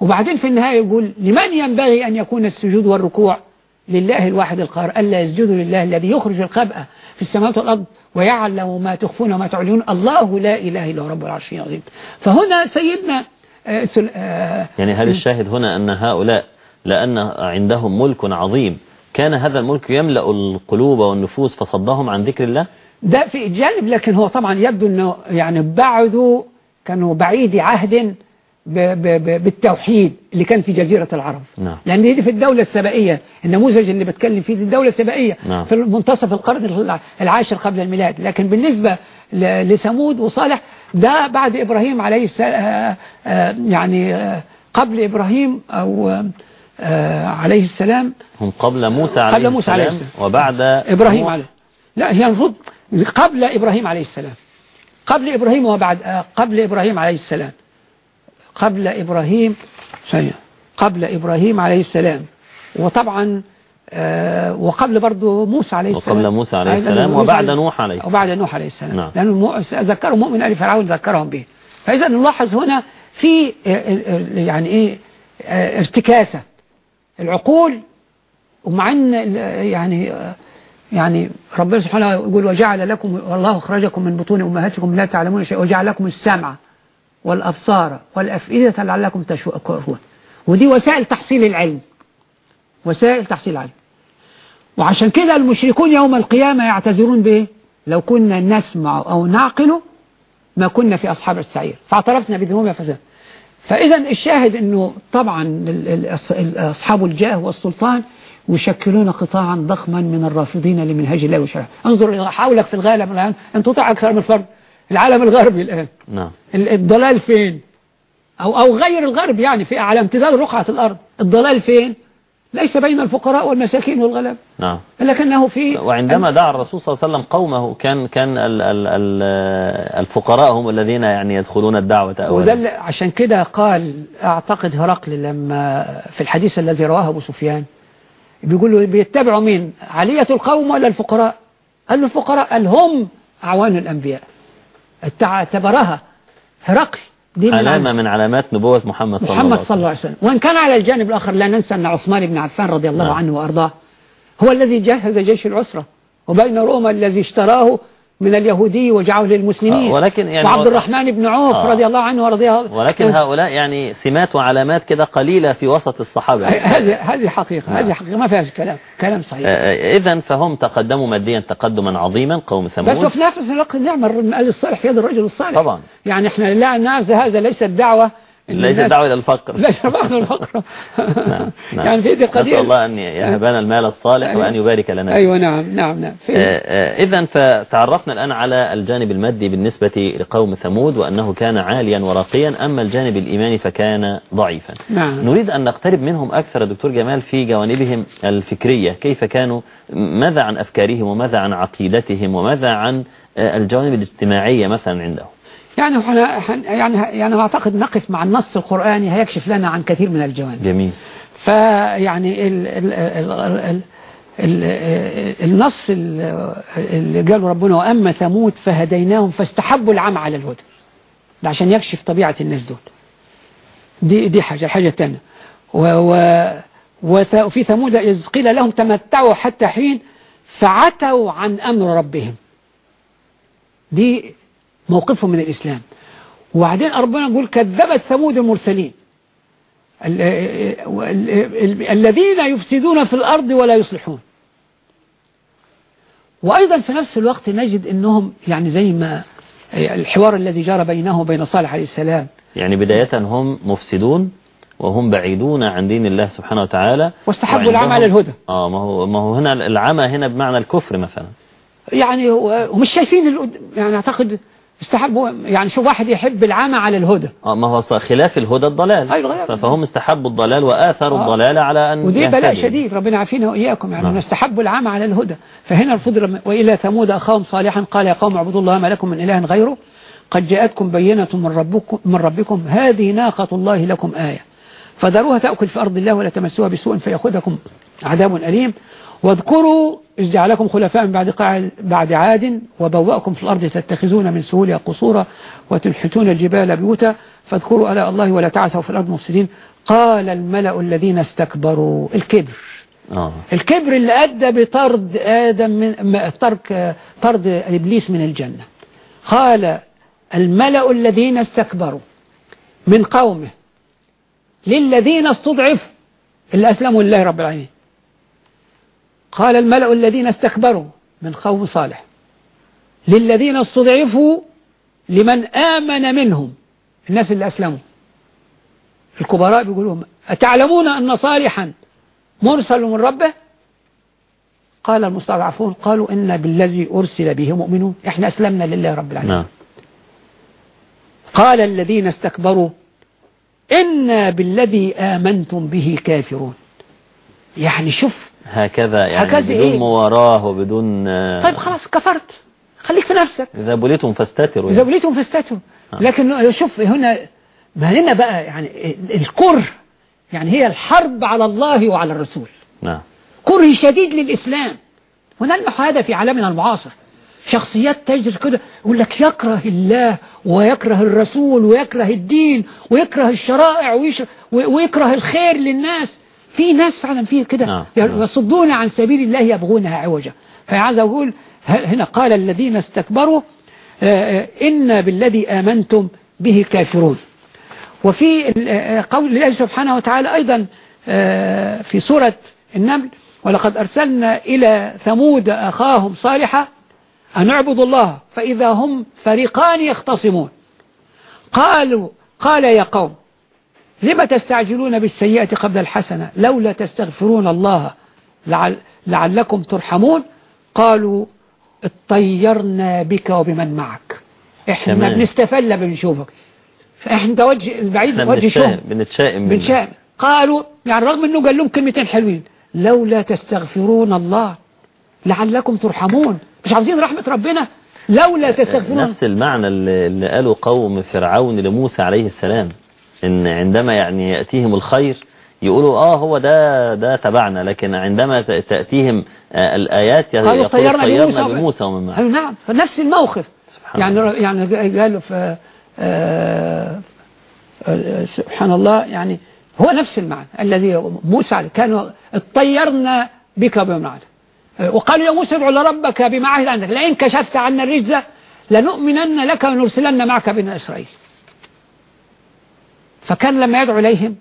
Speaker 2: وبعدين في النهاية يقول لمن ينبغي أن يكون السجود والركوع؟ لله الواحد القهار ألا يسجدوا لله الذي يخرج الخبأ في السماوات والأرض ويعلم ما تخفون وما تعلنون. الله لا إله إلا رب العرش العظيم. فهنا سيدنا آه، آه،
Speaker 1: يعني هل الشاهد هنا أن هؤلاء لأن عندهم ملك عظيم. كان هذا الملك يملأ القلوب والنفوس فصدهم عن ذكر الله؟
Speaker 2: ده في جانب لكن هو طبعا يبدو أنه يعني بعدوا كانوا بعيد عهد ب ب ب بالتوحيد اللي كان في جزيرة العرب
Speaker 1: نعم.
Speaker 2: لأن دي في الدولة السبائية النموذج اللي بتكلم فيه دي الدولة السبائية
Speaker 1: نعم.
Speaker 2: في منتصف القرن العاشر قبل الميلاد لكن بالنسبة لثمود وصالح ده بعد إبراهيم عليه السلام يعني آه، قبل إبراهيم أو آه، آه، عليه السلام
Speaker 1: هم قبل موسى عليه
Speaker 2: قبل موسى عليه
Speaker 1: السلام. وبعد
Speaker 2: إبراهيم. عليه لا هي المفروض قبل إبراهيم عليه السلام قبل إبراهيم وبعد آه، قبل إبراهيم عليه السلام قبل إبراهيم قبل إبراهيم عليه السلام. وطبعا آه، وقبل برضه موسى عليه السلام.
Speaker 1: وقبل موسى عليه السلام وبعد نوح عليه السلام.
Speaker 2: وبعد نوح عليه السلام.
Speaker 1: نعم.
Speaker 2: لأنه ذكروا مؤمن آل فرعون ذكرهم به. فإذا نلاحظ هنا في آه، آه، يعني إيه ارتكاسة. العقول ومع إن يعني يعني ربنا سبحانه يقول وجعل لكم والله أخرجكم من بطون أمهاتكم لا تعلمون شيئا. وجعل لكم السمع. والأبصار والأفئدة لعلكم تشكرون. ودي وسائل تحصيل العلم. وسائل تحصيل العلم. وعشان كده المشركون يوم القيامة يعتذرون بايه لو كنا نسمع أو نعقل ما كنا في أصحاب السعير. فاعترفنا بذنوبنا فزاد فإذا الشاهد أنه طبعا أصحاب الجاه والسلطان يشكلون قطاعا ضخما من الرافضين لمنهج الله وشرعه. انظر حولك في العالم الآن. أن تطع أكثر من فرد. العالم الغربي الآن.
Speaker 1: نعم.
Speaker 2: ال- الضلال فين؟ أو, أو غير الغرب يعني في على امتداد رقعة الأرض. الضلال فين؟ ليس بين الفقراء والمساكين والغلاب
Speaker 1: نعم.
Speaker 2: لكنه في
Speaker 1: وعندما دعا الرسول صلى الله عليه وسلم قومه كان كان ال ال ال الفقراء هم الذين يعني يدخلون الدعوة
Speaker 2: وده
Speaker 1: أولا
Speaker 2: عشان كده قال أعتقد هرقل لما في الحديث الذي رواه أبو سفيان بيقول له بيتبعوا مين؟ علية القوم ولا الفقراء؟ قال له الفقراء قال هم أعوان الأنبياء. اعتبرها هرقل دي
Speaker 1: علامة من علامات نبوة محمد صلى الله
Speaker 2: محمد
Speaker 1: عليه
Speaker 2: صلى الله عليه وسلم وإن كان على الجانب الآخر لا ننسى أن عثمان بن عفان رضي الله
Speaker 1: نعم.
Speaker 2: عنه وأرضاه هو الذي جهز جيش العسرة وبين روما الذي اشتراه من اليهودي وجعله للمسلمين
Speaker 1: آه، ولكن يعني
Speaker 2: وعبد الرحمن بن عوف
Speaker 1: آه.
Speaker 2: رضي الله عنه ورضيه
Speaker 1: ولكن هؤلاء يعني سمات وعلامات كده قليلة في وسط الصحابة
Speaker 2: هذه هذه حقيقة
Speaker 1: نعم.
Speaker 2: هذه حقيقة ما فيهاش كلام كلام صحيح
Speaker 1: إذا فهم تقدموا ماديا تقدما عظيما قوم
Speaker 2: بس
Speaker 1: ثمود
Speaker 2: وفي نفس الوقت نعم المال الصالح في يد الرجل الصالح
Speaker 1: طبعا.
Speaker 2: يعني إحنا لا نعز هذا ليس الدعوة إن
Speaker 1: ليس دعوة إلى الفقر
Speaker 2: ليس معنى الفقر
Speaker 1: نعم. نعم.
Speaker 2: يعني في دي
Speaker 1: نسأل
Speaker 2: قضية
Speaker 1: الله أن يهبنا المال الصالح
Speaker 2: أيوة.
Speaker 1: وأن يبارك لنا.
Speaker 2: أيوة نعم نعم نعم في
Speaker 1: إذا فتعرفنا الآن على الجانب المادي بالنسبة لقوم ثمود وأنه كان عاليا وراقيا أما الجانب الإيماني فكان ضعيفا
Speaker 2: نعم
Speaker 1: نريد أن نقترب منهم أكثر دكتور جمال في جوانبهم الفكرية كيف كانوا ماذا عن أفكارهم وماذا عن عقيدتهم وماذا عن آه، الجوانب الاجتماعية مثلا عندهم
Speaker 2: يعني يعني يعني أعتقد نقف مع النص القرآني هيكشف لنا عن كثير من الجوانب.
Speaker 1: جميل.
Speaker 2: فيعني ال ال ال ال ال النص ال- اللي قاله ربنا وأما ثمود فهديناهم فاستحبوا العمى على الهدى. ده عشان يكشف طبيعة الناس دول. دي دي حاجة. الحاجة الثانية و و وت- وفي ثمود إذ قيل لهم تمتعوا حتى حين فعتوا عن أمر ربهم. دي موقفهم من الإسلام. وبعدين ربنا يقول كذبت ثمود المرسلين. ال- ال- ال- الذين يفسدون في الأرض ولا يصلحون. وأيضا في نفس الوقت نجد أنهم يعني زي ما الحوار الذي جرى بينه وبين صالح عليه السلام.
Speaker 1: يعني بداية هم مفسدون وهم بعيدون عن دين الله سبحانه وتعالى.
Speaker 2: واستحبوا العمى على الهدى.
Speaker 1: آه ما هو ما هو هنا العمى هنا بمعنى الكفر مثلا.
Speaker 2: يعني ومش شايفين يعني أعتقد استحبوا يعني شوف واحد يحب العمى على الهدى.
Speaker 1: آه ما هو خلاف الهدى الضلال.
Speaker 2: أيوة
Speaker 1: فهم استحبوا الضلال وآثروا آه. الضلال على أن
Speaker 2: ودي بلاء شديد ربنا عافينا وإياكم. يعني آه. استحبوا العمى على الهدى. فهنا الفضل وإلى ثمود أخاهم صالحا قال يا قوم اعبدوا الله ما لكم من إله غيره. قد جاءتكم بينة من ربكم, من ربكم. هذه ناقة الله لكم آية. فذروها تأكل في أرض الله ولا تمسوها بسوء فيأخذكم عذاب أليم. واذكروا إذ جعلكم خلفاء بعد, بعد عاد وبوأكم في الأرض تتخذون من سهولها قصورا وتنحتون الجبال بيوتا فاذكروا ألاء الله ولا تعثوا في الأرض مفسدين. قال الملأ الذين استكبروا الكبر. آه. الكبر اللي أدى بطرد آدم من ترك طرد إبليس من الجنة. قال الملأ الذين استكبروا من قومه للذين استضعفوا اللي أسلموا لله رب العالمين. قال الملأ الذين استكبروا من قوم صالح. للذين استضعفوا لمن آمن منهم. الناس اللي أسلموا. الكبراء بيقولوا أتعلمون أن صالحا مرسل من ربه؟ قال المستضعفون قالوا إن بالذي أرسل به مؤمنون. إحنا أسلمنا لله رب العالمين. نعم. قال الذين استكبروا إنا بالذي آمنتم به كافرون. يعني شوف
Speaker 1: هكذا يعني هكذا بدون إيه؟ مواراة وبدون
Speaker 2: طيب خلاص كفرت. خليك في نفسك.
Speaker 1: إذا بليتم فاستتروا
Speaker 2: إذا بليتم فاستتروا. آه. لكن شوف هنا ما هنا بقى يعني الكره يعني هي الحرب على الله وعلى الرسول.
Speaker 1: نعم.
Speaker 2: كره شديد للإسلام. ونلمح هذا في عالمنا المعاصر. شخصيات تجر كده يقول لك يكره الله ويكره الرسول ويكره الدين ويكره الشرائع ويكره الخير للناس. في ناس فعلا فيه كده. نعم. يصدون عن سبيل الله يبغونها عوجا. فعايز أقول هنا قال الذين استكبروا إن بالذي آمنتم به كافرون. وفي قول الله سبحانه وتعالى أيضا في سورة النمل ولقد أرسلنا إلى ثمود أخاهم صالحا أن اعبدوا الله فإذا هم فريقان يختصمون. قالوا قال يا قوم لما تستعجلون بالسيئة قبل الحسنة؟ لولا تستغفرون الله لعل لعلكم ترحمون؟ قالوا اطيرنا بك وبمن معك. إحنا تمام. بنستفل بنشوفك. فإحنا وجه البعيد وجه شوف
Speaker 1: بنتشائم
Speaker 2: بنتشائم. قالوا يعني رغم إنه قال لهم كلمتين حلوين لولا تستغفرون الله لعلكم ترحمون. مش عاوزين رحمة ربنا؟ لولا تستغفرون.
Speaker 1: نفس المعنى اللي قاله قوم فرعون لموسى عليه السلام إن عندما يعني يأتيهم الخير يقولوا آه هو ده ده تبعنا لكن عندما تأتيهم آه، الآيات
Speaker 2: قالوا طيرنا, طيرنا
Speaker 1: بموسى. ومن معه.
Speaker 2: نعم فنفس الموقف. سبحان يعني الله. يعني قالوا ف آه، آه، سبحان الله يعني هو نفس المعنى الذي موسى كانوا اطيرنا بك بمعنى وقالوا يا موسى ادعو لربك بما عهد عندك. لئن كشفت عنا الرجز لنؤمنن لك ونرسلن معك بني إسرائيل. فكان لما يدعو إليهم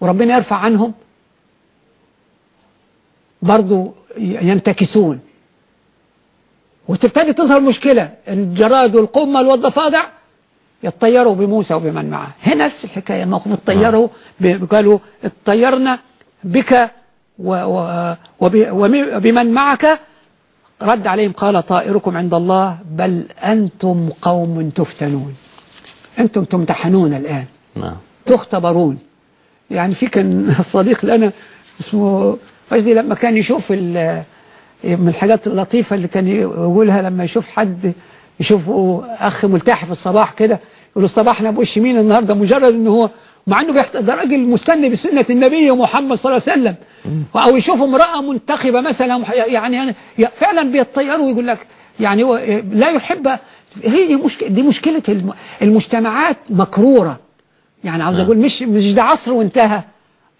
Speaker 2: وربنا يرفع عنهم برضو ينتكسون. وتبتدي تظهر مشكلة الجراد والقمل والضفادع يتطيروا بموسى وبمن معه. هنا نفس الحكاية. الموقف اطيروا قالوا اطيرنا بك وبمن معك رد عليهم قال طائركم عند الله بل أنتم قوم تفتنون. أنتم تمتحنون الآن.
Speaker 1: نعم.
Speaker 2: تختبرون. يعني في كان صديق لنا اسمه فجدي لما كان يشوف من الحاجات اللطيفة اللي كان يقولها لما يشوف حد يشوفه أخ ملتحي في الصباح كده يقول الصباح أنا بوش مين النهاردة مجرد ان هو مع إنه ده راجل مستني بسنة النبي محمد صلى الله عليه وسلم. أو يشوف امرأة منتخبة مثلا يعني فعلا بيتطيروا ويقول لك يعني لا يحب. هي مشكلة دي مشكلة المجتمعات مكرورة. يعني عاوز نعم. أقول مش مش ده عصر وانتهى.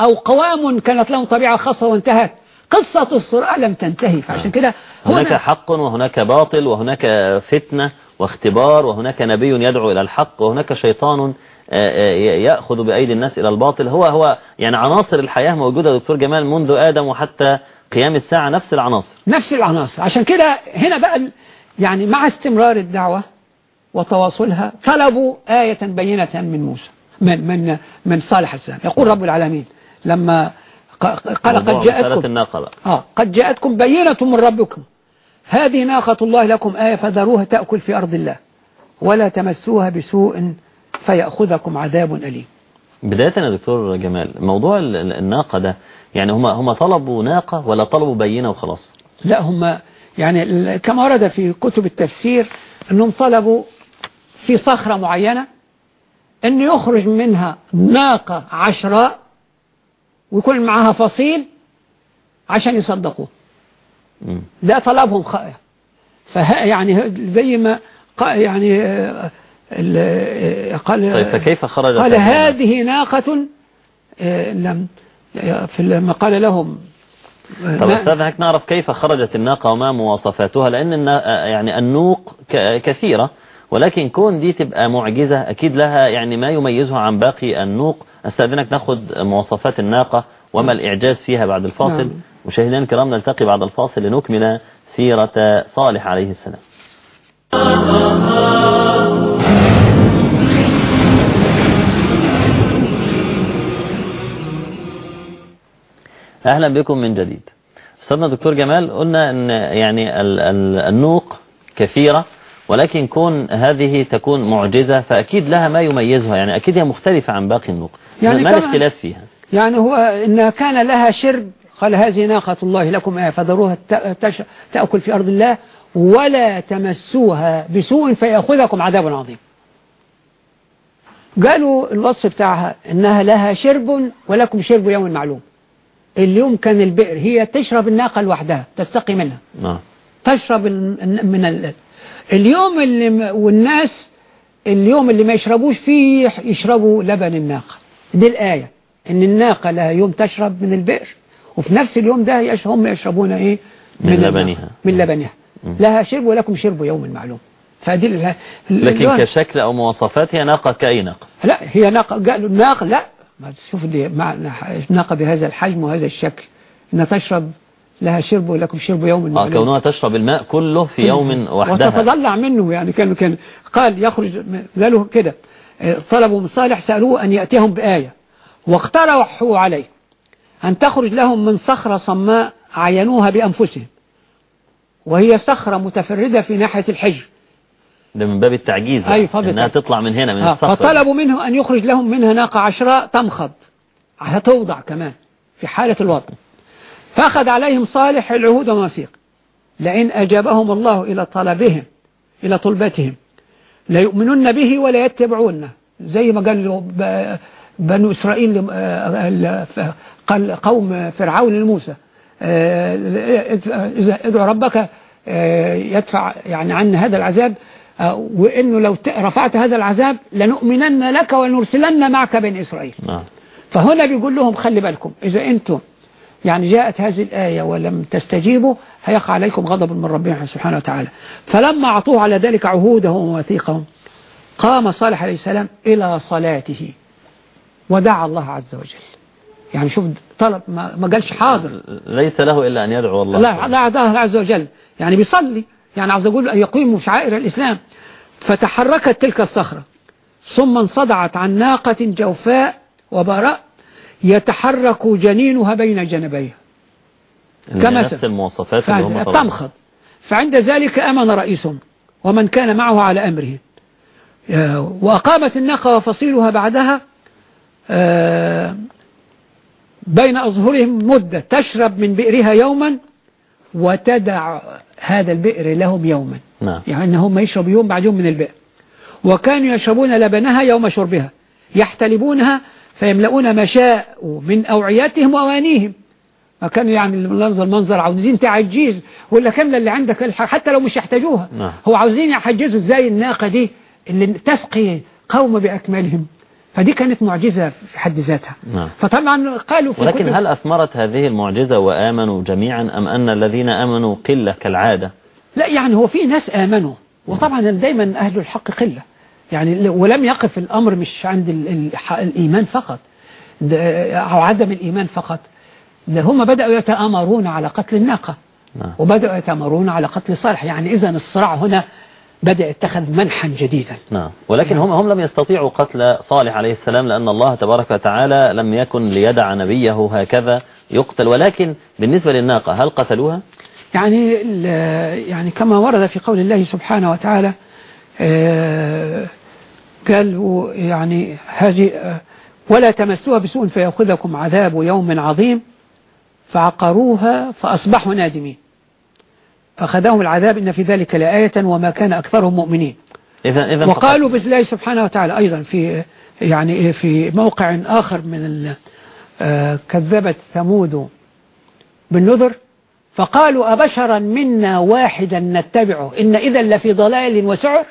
Speaker 2: أو قوام كانت لهم طبيعة خاصة وانتهت. قصة الصراع لم تنتهي فعشان نعم. كده
Speaker 1: هناك حق وهناك باطل وهناك فتنة واختبار وهناك نبي يدعو إلى الحق وهناك شيطان يأخذ بأيدي الناس إلى الباطل. هو هو يعني عناصر الحياة موجودة دكتور جمال منذ آدم وحتى قيام الساعة نفس العناصر.
Speaker 2: نفس العناصر. عشان كده هنا بقى يعني مع استمرار الدعوة وتواصلها طلبوا آية بينة من موسى من من من صالح السلام. يقول رب العالمين لما قال قد جاءتكم آه قد جاءتكم بينة من ربكم. هذه ناقة الله لكم آية فذروها تأكل في أرض الله ولا تمسوها بسوء فيأخذكم عذاب أليم.
Speaker 1: بداية يا دكتور جمال موضوع ال- ال- الناقة ده يعني هم هم طلبوا ناقة ولا طلبوا بينة وخلاص؟
Speaker 2: لا هم يعني كما ورد في كتب التفسير أنهم طلبوا في صخرة معينة أن يخرج منها ناقة عشراء ويكون معها فصيل عشان يصدقوه. ده طلبهم خ... فه... يعني زي ما يعني قال
Speaker 1: طيب فكيف خرجت
Speaker 2: قال
Speaker 1: هذه
Speaker 2: ناقة آه، لم في لما قال لهم آه،
Speaker 1: طب أستاذ هيك نعرف كيف خرجت الناقة وما مواصفاتها؟ لأن النا- يعني النوق ك- كثيرة ولكن كون دي تبقى معجزة أكيد لها يعني ما يميزها عن باقي النوق. أستاذنك ناخد مواصفات الناقة وما الإعجاز فيها بعد الفاصل.
Speaker 2: نعم.
Speaker 1: مشاهدينا الكرام نلتقي بعد الفاصل لنكمل سيرة صالح عليه السلام. أهلا بكم من جديد. أستاذنا دكتور جمال قلنا أن يعني ال- ال- النوق كثيرة ولكن كون هذه تكون معجزة فأكيد لها ما يميزها. يعني أكيد هي مختلفة عن باقي النوق.
Speaker 2: يعني
Speaker 1: ما الاختلاف فيها؟
Speaker 2: يعني هو إن كان لها شرب قال هذه ناقة الله لكم آية فذروها تأكل في أرض الله ولا تمسوها بسوء فيأخذكم عذاب عظيم. قالوا الوصف بتاعها إنها لها شرب ولكم شرب يوم معلوم. اليوم كان البئر هي تشرب الناقة لوحدها تستقي منها.
Speaker 1: نعم.
Speaker 2: تشرب من ال... اليوم اللي والناس اليوم اللي ما يشربوش فيه يشربوا لبن الناقة. دي الآية إن الناقة لها يوم تشرب من البئر وفي نفس اليوم ده هم يشربون إيه؟
Speaker 1: من
Speaker 2: الناقة.
Speaker 1: لبنها.
Speaker 2: من لبنها. لها شرب ولكم شرب يوم معلوم. فدي ال-
Speaker 1: لكن كشكل أو مواصفات هي ناقة كأي ناقة؟
Speaker 2: لا هي ناقة قالوا الناقة لا. ما تشوف دي معنى ناقة بهذا الحجم وهذا الشكل. إنها تشرب لها شرب ولكم شرب يوم
Speaker 1: آه كونها تشرب الماء كله في يوم وحدها.
Speaker 2: وتتضلع منه يعني كان كان قال يخرج قالوا كده آه، طلبوا من صالح سألوه أن يأتيهم بآية. واقترحوا عليه أن تخرج لهم من صخرة صماء عينوها بأنفسهم وهي صخرة متفردة في ناحية الحجر.
Speaker 1: ده من باب التعجيز يعني.
Speaker 2: إنها.
Speaker 1: تطلع من هنا من
Speaker 2: آه،
Speaker 1: الصخرة
Speaker 2: فطلبوا منه أن يخرج لهم منها ناقة عشراء تمخض هتوضع كمان في حالة الوضع فأخذ عليهم صالح العهود والمواثيق لئن أجابهم الله إلى طلبهم إلى طلبتهم ليؤمنون به ولا يتبعونه زي ما قال بنو إسرائيل آه، قال قوم فرعون لموسى ادعو ربك آه، يدفع يعني عن هذا العذاب وإنه لو رفعت هذا العذاب لنؤمنن لك ونرسلن معك بني إسرائيل.
Speaker 1: نعم.
Speaker 2: فهنا بيقول لهم خلي بالكم إذا أنتم يعني جاءت هذه الآية ولم تستجيبوا هيقع عليكم غضب من ربنا سبحانه وتعالى. فلما أعطوه على ذلك عهودهم ووثيقهم قام صالح عليه السلام إلى صلاته ودعا الله عز وجل. يعني شوف طلب ما, ما قالش حاضر.
Speaker 1: ليس له إلا أن يدعو الله.
Speaker 2: لا دعا الله عز وجل. يعني بيصلي. يعني عاوز أقول أن يقيم شعائر الإسلام فتحركت تلك الصخرة ثم انصدعت عن ناقة جوفاء وبراء يتحرك جنينها بين جنبيها كما
Speaker 1: نفس. المواصفات اللي هم.
Speaker 2: تمخض فعند ذلك أمن رئيسهم ومن كان معه على أمره آه، وأقامت الناقة وفصيلها بعدها آه، بين أظهرهم مدة تشرب من بئرها يوما وتدع هذا البئر لهم يوما.
Speaker 1: نعم.
Speaker 2: يعني ان هم يشربوا يوم بعد يوم من البئر. وكانوا يشربون لبنها يوم شربها. يحتلبونها فيملؤون ما شاءوا من أوعياتهم وأوانيهم. فكانوا يعني المنظر منظر عاوزين تعجيز. ولا كاملة اللي عندك حتى لو مش يحتاجوها.
Speaker 1: نعم.
Speaker 2: هو عاوزين يحجزوا إزاي الناقة دي اللي تسقي قوم بأكملهم. فدي كانت معجزة في حد ذاتها.
Speaker 1: نعم.
Speaker 2: فطبعا قالوا في
Speaker 1: ولكن هل أثمرت هذه المعجزة وآمنوا جميعا أم أن الذين آمنوا قلة كالعادة؟
Speaker 2: لا يعني هو في ناس آمنوا وطبعا دايما أهل الحق قلة. يعني ولم يقف الأمر مش عند ال- ال- الإيمان فقط أو عدم الإيمان فقط. ده هم بدأوا يتآمرون على قتل الناقة
Speaker 1: نعم.
Speaker 2: وبدأوا يتآمرون على قتل صالح. يعني إذا الصراع هنا بدأ يتخذ منحا جديدا.
Speaker 1: نعم. ولكن هم هم لم يستطيعوا قتل صالح عليه السلام لأن الله تبارك وتعالى لم يكن ليدع نبيه هكذا يقتل. ولكن بالنسبة للناقة هل قتلوها؟
Speaker 2: يعني يعني كما ورد في قول الله سبحانه وتعالى آه، قال يعني هذه ولا تمسوها بسوء فيأخذكم عذاب يوم عظيم فعقروها فأصبحوا نادمين. فأخذهم العذاب إن في ذلك لآية وما كان أكثرهم مؤمنين.
Speaker 1: إذا إذا
Speaker 2: وقالوا بالله سبحانه وتعالى أيضا في يعني في موقع آخر من آه، كذبت ثمود بالنذر فقالوا أبشرا منا واحدا نتبعه إن إذا لفي ضلال وسعر.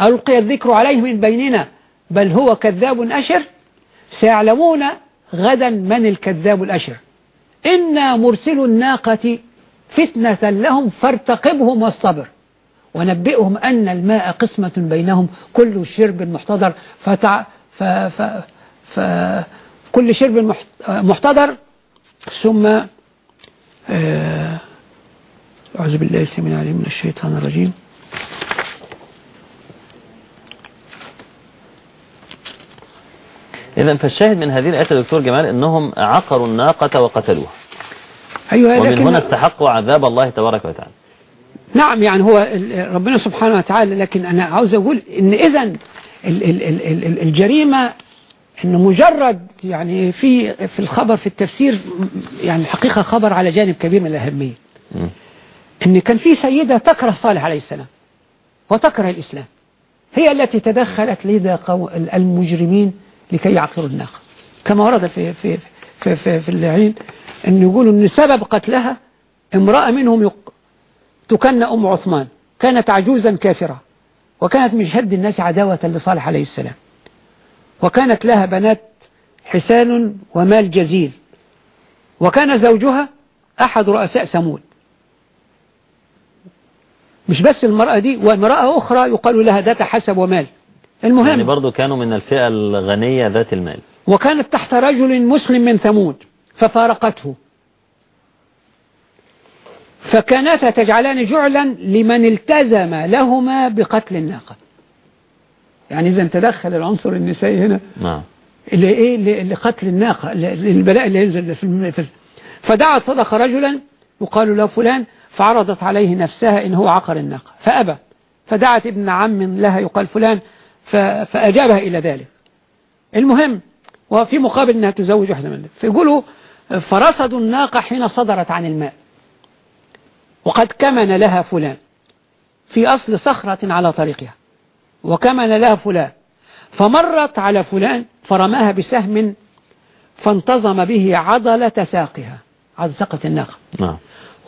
Speaker 2: ألقي الذكر عليه من بيننا بل هو كذاب أشر. سيعلمون غدا من الكذاب الأشر. إنا مرسل الناقة فتنة لهم فارتقبهم واصطبر. ونبئهم أن الماء قسمة بينهم كل شرب محتضر. فتع ف ف ف كل شرب محت- محتضر. ثم آه، أعوذ بالله السميع العليم من الشيطان الرجيم.
Speaker 1: إذا فالشاهد من هذه الآية دكتور جمال أنهم عقروا الناقة وقتلوها.
Speaker 2: أيوة
Speaker 1: ومن
Speaker 2: لكن
Speaker 1: هنا استحقوا عذاب الله تبارك وتعالى.
Speaker 2: نعم يعني هو ربنا سبحانه وتعالى لكن أنا عاوز أقول إن ال- الجريمة إن مجرد يعني في في الخبر في التفسير يعني الحقيقة خبر على جانب كبير من الأهمية. إن كان في سيدة تكره صالح عليه السلام وتكره الإسلام هي التي تدخلت لدى المجرمين لكي يعقروا الناقة كما ورد في في في في, في العين أن يقولوا أن سبب قتلها امرأة منهم يق... تكن أم عثمان. كانت عجوزا كافرة. وكانت من شد الناس عداوة لصالح عليه السلام. وكانت لها بنات حسان ومال جزيل. وكان زوجها أحد رؤساء ثمود. مش بس المرأة دي وامرأة أخرى يقال لها ذات حسب ومال. المهم.
Speaker 1: يعني برضو كانوا من الفئة الغنية ذات المال.
Speaker 2: وكانت تحت رجل مسلم من ثمود. ففارقته. فكانتا تجعلان جعلا لمن التزم لهما بقتل الناقة. يعني إذا تدخل العنصر النسائي هنا
Speaker 1: نعم.
Speaker 2: لإيه؟ لقتل الناقة للبلاء اللي ينزل في فدعت صدق رجلا يقال له فلان فعرضت عليه نفسها إن هو عقر الناقة فأبى. فدعت ابن عم لها يقال فلان فأجابها إلى ذلك. المهم وفي مقابل أنها تزوج واحدة منهم فيقولوا فرصدوا الناقة حين صدرت عن الماء. وقد كمن لها فلان في أصل صخرة على طريقها. وكمن لها فلان فمرت على فلان فرماها بسهم فانتظم به عضلة ساقها. عضلة ساقة الناقة.
Speaker 1: نعم.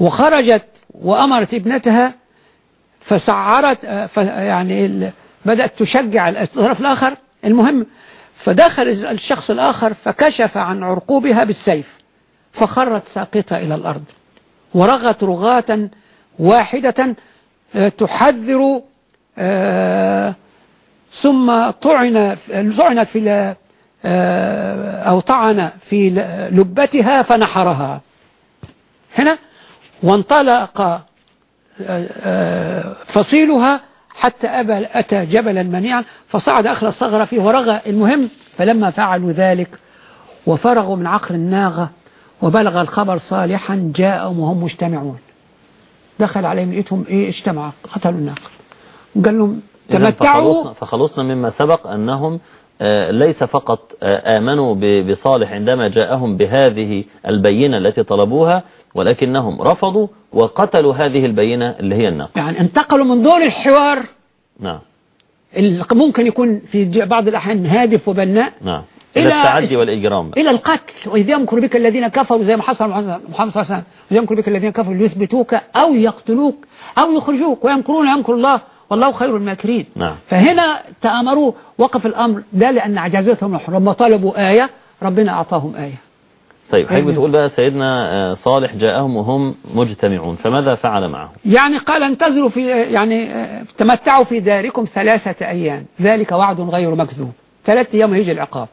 Speaker 2: وخرجت وأمرت ابنتها فسعرت يعني بدأت تشجع الطرف الآخر. المهم فدخل الشخص الآخر فكشف عن عرقوبها بالسيف. فخرت ساقطة إلى الأرض ورغت رغاة واحدة آه، تحذر آه، ثم طعن طعنت في آه، أو طعن في لبتها فنحرها. هنا وانطلق فصيلها حتى أتى جبلا منيعا فصعد أخلى الصغر فيه ورغى. المهم فلما فعلوا ذلك وفرغوا من عقر الناغة وبلغ الخبر صالحا جاءهم وهم مجتمعون. دخل عليهم لقيتهم إيه اجتمعوا قتلوا الناقة قال لهم تمتعوا.
Speaker 1: فخلصنا, فخلصنا مما سبق أنهم آه، ليس فقط آه، آمنوا بصالح عندما جاءهم بهذه البينة التي طلبوها ولكنهم رفضوا وقتلوا هذه البينة اللي هي الناقة
Speaker 2: يعني انتقلوا من دور الحوار.
Speaker 1: نعم.
Speaker 2: ممكن يكون في بعض الأحيان هادف وبناء.
Speaker 1: نعم.
Speaker 2: إلى-
Speaker 1: إلى التعدي والإجرام.
Speaker 2: إلى القتل. وإذ يمكر بك الذين كفروا زي ما حصل محمد صلى الله عليه وسلم. إذ يمكر بك الذين كفروا ليثبتوك أو يقتلوك أو يخرجوك. ويمكرون يمكر الله. والله خير الماكرين.
Speaker 1: نعم.
Speaker 2: فهنا تأمروا وقف الأمر. ده لأن عجزتهم لما طلبوا آية. ربنا أعطاهم آية.
Speaker 1: طيب حضرتك. بتقول بقى سيدنا آه، صالح جاءهم وهم مجتمعون. فماذا فعل معهم؟
Speaker 2: يعني قال انتظروا في يعني آه، تمتعوا في داركم ثلاثة أيام. ذلك وعد غير مكذوب. ثلاثة أيام يجي العقاب.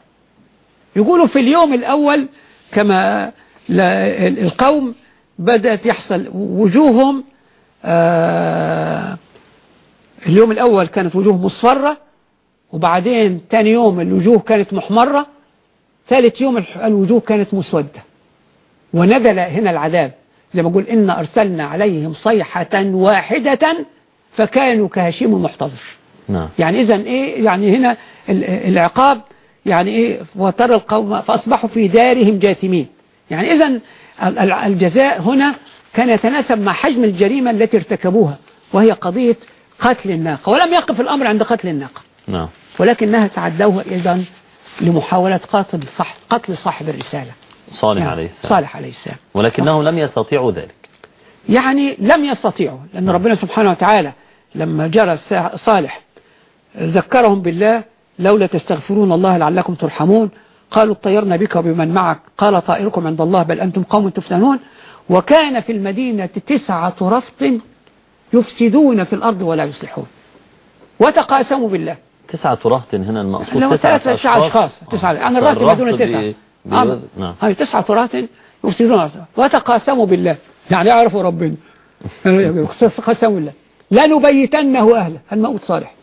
Speaker 2: يقولوا في اليوم الأول كما القوم بدأت يحصل وجوههم آه، اليوم الأول كانت وجوه مصفرة وبعدين تاني يوم الوجوه كانت محمرة ثالث يوم الوجوه كانت مسودة. ونزل هنا العذاب. زي ما أقول إن أرسلنا عليهم صيحة واحدة فكانوا كهشيم المحتضر.
Speaker 1: نعم.
Speaker 2: يعني إذا إيه يعني هنا ال- العقاب يعني إيه وترى القوم فأصبحوا في دارهم جاثمين. يعني إذا ال- ال- الجزاء هنا كان يتناسب مع حجم الجريمة التي ارتكبوها وهي قضية قتل الناقة ولم يقف الأمر عند قتل الناقة.
Speaker 1: نعم.
Speaker 2: ولكنها تعدوها إذا لمحاولة قتل صاحب قتل صاحب الرسالة.
Speaker 1: صالح
Speaker 2: يعني
Speaker 1: عليه السلام.
Speaker 2: صالح عليه السلام.
Speaker 1: ولكنهم لم يستطيعوا ذلك.
Speaker 2: يعني لم يستطيعوا لأن ربنا سبحانه وتعالى لما جرى صالح ذكرهم بالله لولا تستغفرون الله لعلكم ترحمون. قالوا اطيرنا بك وبمن معك. قال طائركم عند الله بل أنتم قوم تفتنون وكان في المدينة تسعة رفط يفسدون في الأرض ولا يصلحون. وتقاسموا بالله.
Speaker 1: تسعة رهط هنا المقصود تسعة
Speaker 2: تسعة أشخاص؟ تسعة. يعني الرهط بدون تسعة. آه.
Speaker 1: نعم.
Speaker 2: هاي تسعة رهط يفسدون. الأرض وتقاسموا بالله. يعني يعرفوا ربنا. قسموا بالله. لنبيتنه أهله. الموت صالح.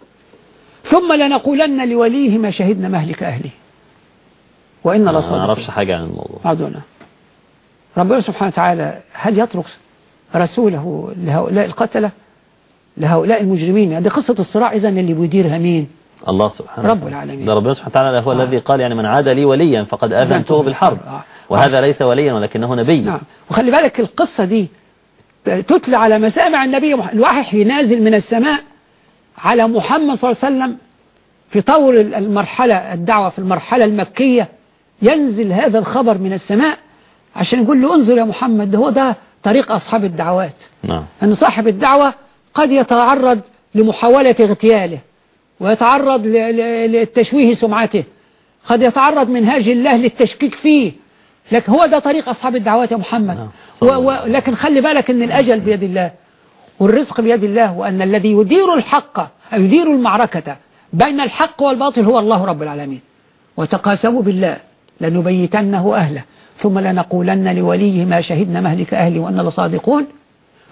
Speaker 2: ثم لنقولن لوليه ما شهدنا مهلك أهله. وإن
Speaker 1: ما
Speaker 2: لصادقون
Speaker 1: نعرفش حاجة عن الموضوع.
Speaker 2: عدونا. ربنا سبحانه وتعالى هل يترك رسوله لهؤلاء القتلة؟ لهؤلاء المجرمين؟ هذه قصة الصراع إذا اللي بيديرها مين
Speaker 1: الله سبحانه
Speaker 2: رب. العالمين.
Speaker 1: ده ربنا سبحانه وتعالى هو
Speaker 2: آه.
Speaker 1: الذي قال يعني من عاد لي وليا فقد آذنته بالحرب.
Speaker 2: آه.
Speaker 1: وهذا ليس وليا ولكنه نبي.
Speaker 2: نعم. وخلي بالك القصة دي تتلى على مسامع النبي الوحي نازل من السماء. على محمد صلى الله عليه وسلم في طور المرحلة الدعوة في المرحلة المكية ينزل هذا الخبر من السماء عشان يقول له انظر يا محمد ده هو ده طريق أصحاب الدعوات.
Speaker 1: نعم.
Speaker 2: أن صاحب الدعوة قد يتعرض لمحاولة اغتياله ويتعرض لتشويه سمعته قد يتعرض منهاج الله للتشكيك فيه. لكن هو ده طريق أصحاب الدعوات يا محمد.
Speaker 1: نعم.
Speaker 2: و و لكن خلي بالك أن الأجل بيد الله. والرزق بيد الله وأن الذي يدير الحق يدير المعركة بين الحق والباطل هو الله رب العالمين. وتقاسموا بالله لنبيتنه أهله ثم لنقولن لوليه ما شهدنا مهلك أهلي وأن لصادقون.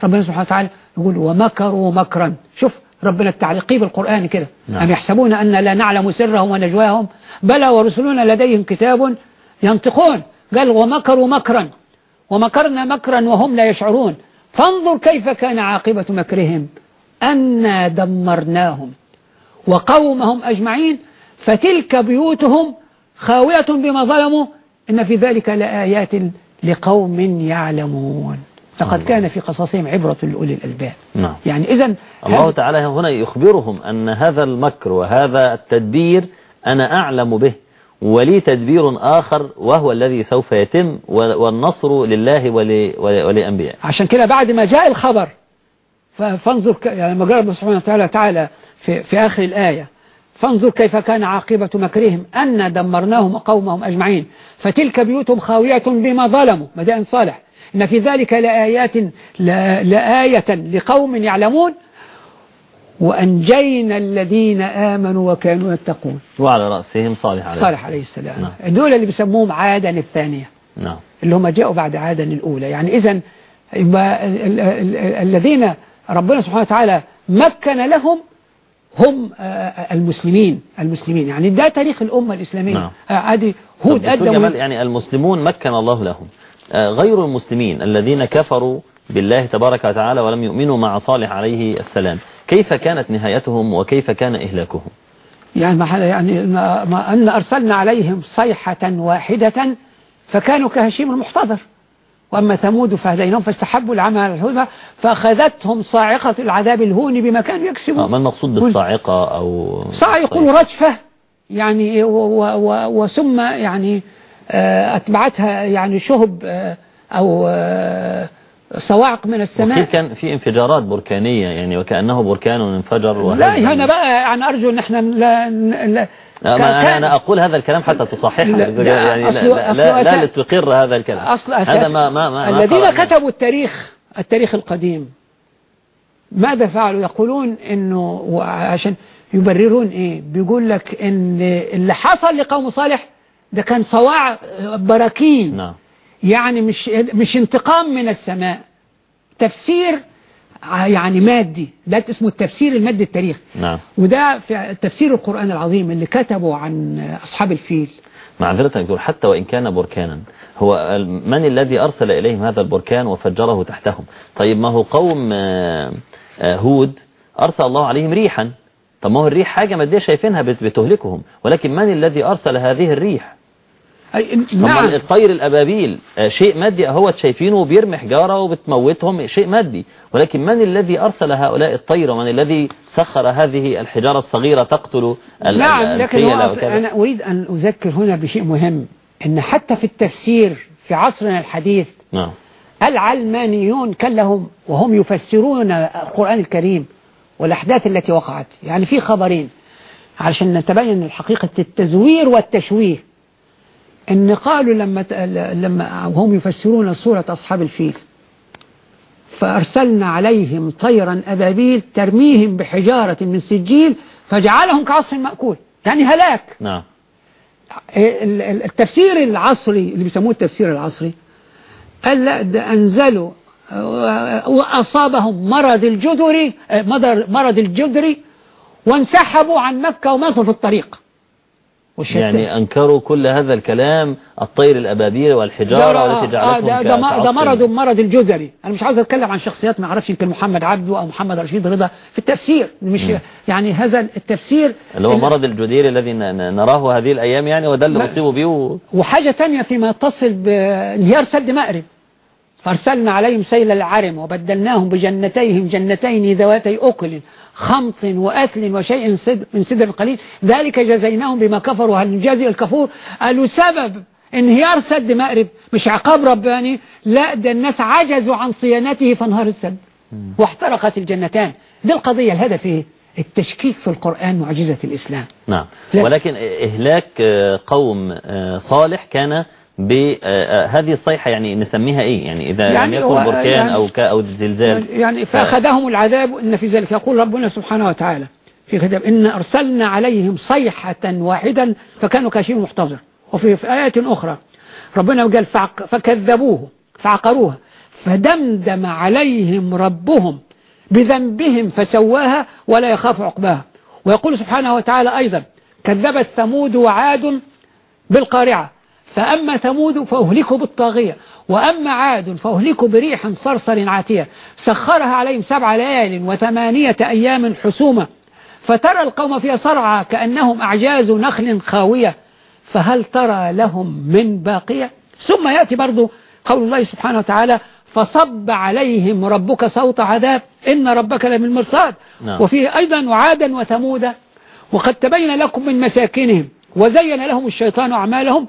Speaker 2: ربنا سبحانه وتعالى يقول ومكروا مكرا. شوف ربنا التعليقي بالقرآن كده.
Speaker 1: نعم.
Speaker 2: أم يحسبون أن لا نعلم سرهم ونجواهم؟ بلى ورسلنا لديهم كتاب ينطقون. قال ومكروا مكرا. ومكرنا مكرا وهم لا يشعرون. فانظر كيف كان عاقبة مكرهم. أنا دمرناهم وقومهم أجمعين فتلك بيوتهم خاوية بما ظلموا. إن في ذلك لآيات لقوم يعلمون. لقد. كان في قصصهم عبرة لأولي الألباب.
Speaker 1: نعم.
Speaker 2: يعني إذن
Speaker 1: الله تعالى هنا يخبرهم أن هذا المكر وهذا التدبير أنا أعلم به. ولي تدبير آخر وهو الذي سوف يتم والنصر لله ول- ول- ولأنبياء
Speaker 2: عشان كده بعد ما جاء الخبر فانظر ك... يعني قال سبحانه وتعالى تعالى في, في آخر الآية فانظر كيف كان عاقبة مكرهم أن دمرناهم وقومهم أجمعين فتلك بيوتهم خاوية بما ظلموا مدائن صالح. إن في ذلك لآيات لآية لقوم يعلمون وأنجينا الذين آمنوا وكانوا يتقون.
Speaker 1: وعلى رأسهم صالح عليه.
Speaker 2: صالح عليه السلام.
Speaker 1: نعم.
Speaker 2: دول اللي بيسموهم عادا الثانية.
Speaker 1: نعم.
Speaker 2: اللي هم جاءوا بعد عادا الأولى. يعني إذا الذين ربنا سبحانه وتعالى مكن لهم هم آه، آه، المسلمين المسلمين. يعني ده تاريخ الأمة الإسلامية.
Speaker 1: نعم.
Speaker 2: آه، ادي
Speaker 1: طب
Speaker 2: هود
Speaker 1: جمال يعني المسلمون مكن الله لهم. غير المسلمين الذين كفروا بالله تبارك وتعالى ولم يؤمنوا مع صالح عليه السلام. كيف كانت نهايتهم وكيف كان إهلاكهم؟
Speaker 2: يعني ما يعني ما ما أن أرسلنا عليهم صيحة واحدة فكانوا كهشيم المحتضر. وأما ثمود فهديناهم فاستحبوا العمى على الهدى فأخذتهم صاعقة العذاب الهون بما كانوا
Speaker 1: آه،
Speaker 2: يكسبون
Speaker 1: ما المقصود بالصاعقة أو
Speaker 2: صاعق رجفة يعني وثم يعني آه، أتبعتها يعني شهب آه، أو آه، صواعق من السماء.
Speaker 1: كان في انفجارات بركانية يعني وكأنه بركان انفجر
Speaker 2: لا هنا بقى يعني أرجو أن إحنا لا, لا
Speaker 1: أنا, أنا أقول هذا الكلام حتى تصححه.
Speaker 2: لا، لا،
Speaker 1: يعني لا,
Speaker 2: أصل-
Speaker 1: لا,
Speaker 2: أصل
Speaker 1: لا, لتقر هذا الكلام.
Speaker 2: أصل
Speaker 1: هذا ما ما ما
Speaker 2: الذين. كتبوا التاريخ التاريخ القديم ماذا فعلوا؟ يقولون إنه عشان يبررون إيه؟ بيقول لك إن اللي حصل لقوم صالح ده كان صواع براكين.
Speaker 1: نعم.
Speaker 2: يعني مش مش انتقام من السماء. تفسير ع- يعني مادي ده اسمه التفسير المادي التاريخي
Speaker 1: نعم.
Speaker 2: وده في تفسير القرآن العظيم اللي كتبوا عن أصحاب الفيل.
Speaker 1: معذرة دكتور حتى وإن كان بركانا هو من الذي أرسل إليهم هذا البركان وفجره تحتهم؟ طيب ما هو قوم آه، آه، هود أرسل الله عليهم ريحا. طب ما هو الريح حاجة مادية شايفينها بت- بتهلكهم. ولكن من الذي أرسل هذه الريح؟
Speaker 2: أي نعم.
Speaker 1: الطير الأبابيل آه، شيء مادي هو شايفينه وبيرمي حجارة وبتموتهم شيء مادي. ولكن من الذي أرسل هؤلاء الطير ومن الذي سخر هذه الحجارة الصغيرة تقتل
Speaker 2: نعم
Speaker 1: ال-
Speaker 2: لكن أصل-؟ أنا أريد أن أذكر هنا بشيء مهم إن حتى في التفسير في عصرنا الحديث
Speaker 1: نعم.
Speaker 2: العلمانيون كان لهم وهم يفسرون القرآن الكريم والأحداث التي وقعت. يعني في خبرين علشان نتبين حقيقة التزوير والتشويه. إن قالوا لما لما هم يفسرون سورة أصحاب الفيل. فأرسلنا عليهم طيرا أبابيل ترميهم بحجارة من سجيل فجعلهم كعصف مأكول. يعني هلاك.
Speaker 1: نعم.
Speaker 2: ال- التفسير العصري اللي بيسموه التفسير العصري قال لا أنزلوا آه، وأصابهم مرض الجدري آه، مرض الجدري وانسحبوا عن مكة وماتوا في الطريق. والشتات.
Speaker 1: يعني أنكروا كل هذا الكلام الطير الأبابيل والحجارة
Speaker 2: ده-
Speaker 1: والتي
Speaker 2: آه،
Speaker 1: جعلتهم
Speaker 2: ده, ده, م-
Speaker 1: كعصف.
Speaker 2: ده مرض مرض الجدري أنا مش عاوز أتكلم عن شخصيات ما أعرفش يمكن محمد عبده أو محمد رشيد رضا في التفسير مش
Speaker 1: مم.
Speaker 2: يعني هذا التفسير
Speaker 1: اللي هو مرض الجدير الذي نراه هذه الأيام يعني وده اللي أصيبوا به و...
Speaker 2: وحاجة تانية فيما يتصل بانهيار سد مأرب فارسلنا عليهم سيل العرم وبدلناهم بجنتيهم جنتين ذواتي أكل خمط وأثل وشيء من سدر قليل. ذلك جزيناهم بما كفروا. هل نجازي الكفور؟ قالوا سبب انهيار سد مأرب مش عقاب رباني. لا ده الناس عجزوا عن صيانته فانهار السد. واحترقت الجنتان. دي القضية الهدف إيه؟ التشكيك في القرآن معجزة الإسلام.
Speaker 1: نعم. ولكن إهلاك قوم آه، صالح كان بهذه الصيحة يعني نسميها إيه؟ يعني لم
Speaker 2: يعني
Speaker 1: يكن
Speaker 2: هو-
Speaker 1: بركان
Speaker 2: يعني-
Speaker 1: أو ك أو زلزال.
Speaker 2: يعني فأخذهم العذاب إن في ذلك. يقول ربنا سبحانه وتعالى في كتاب إن أرسلنا عليهم صيحة واحدا فكانوا كاشين محتضر وفي في آيات أخرى ربنا قال فكذبوه فعقروها فدمدم عليهم ربهم بذنبهم فسواها ولا يخاف عقباها. ويقول سبحانه وتعالى أيضا كذبت ثمود وعاد بالقارعة. فأما ثمود فأهلكوا بالطاغية وأما عاد فأهلكوا بريح صرصر عاتية. سخرها عليهم سبع ليال وثمانية أيام حسومة. فترى القوم فيها صرعى كأنهم أعجاز نخل خاوية. فهل ترى لهم من باقية؟ ثم يأتي برضو قول الله سبحانه وتعالى فصب عليهم ربك صوت عذاب إن ربك لبالمرصاد
Speaker 1: نعم.
Speaker 2: وفيه أيضا وعادا وثمود وقد تبين لكم من مساكنهم وزين لهم الشيطان أعمالهم.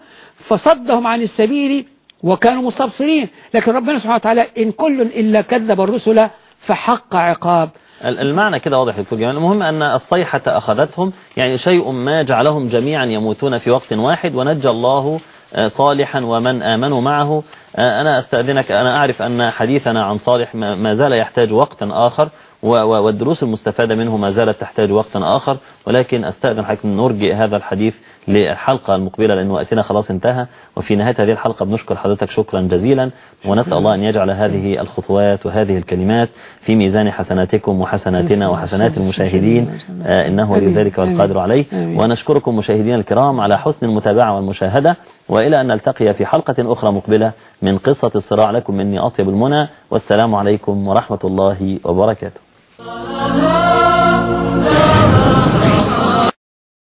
Speaker 2: فصدهم عن السبيل وكانوا مستبصرين. لكن ربنا سبحانه وتعالى إن كل إلا كذب الرسل فحق عقاب.
Speaker 1: ال- المعنى كده واضح دكتور جمال المهم أن الصيحة أخذتهم. يعني شيء ما جعلهم جميعا يموتون في وقت واحد ونجى الله آه، صالحا ومن آمنوا معه. آه، أنا أستأذنك أنا أعرف أن حديثنا عن صالح ما زال يحتاج وقتا آخر والدروس المستفادة منه ما زالت تحتاج وقتا آخر. ولكن أستأذن حضرتك نرجئ هذا الحديث للحلقة المقبلة لأن وقتنا خلاص انتهى وفي نهاية هذه الحلقة بنشكر حضرتك شكرا جزيلا ونسأل الله أن يجعل هذه الخطوات وهذه الكلمات في ميزان حسناتكم وحسناتنا وحسنات المشاهدين آه، إنه ولي. ذلك والقادر عليه
Speaker 2: آمين.
Speaker 1: ونشكركم مشاهدينا الكرام على حسن المتابعة والمشاهدة وإلى أن نلتقي في حلقة أخرى مقبلة من قصة الصراع لكم مني أطيب المنى والسلام عليكم ورحمة الله وبركاته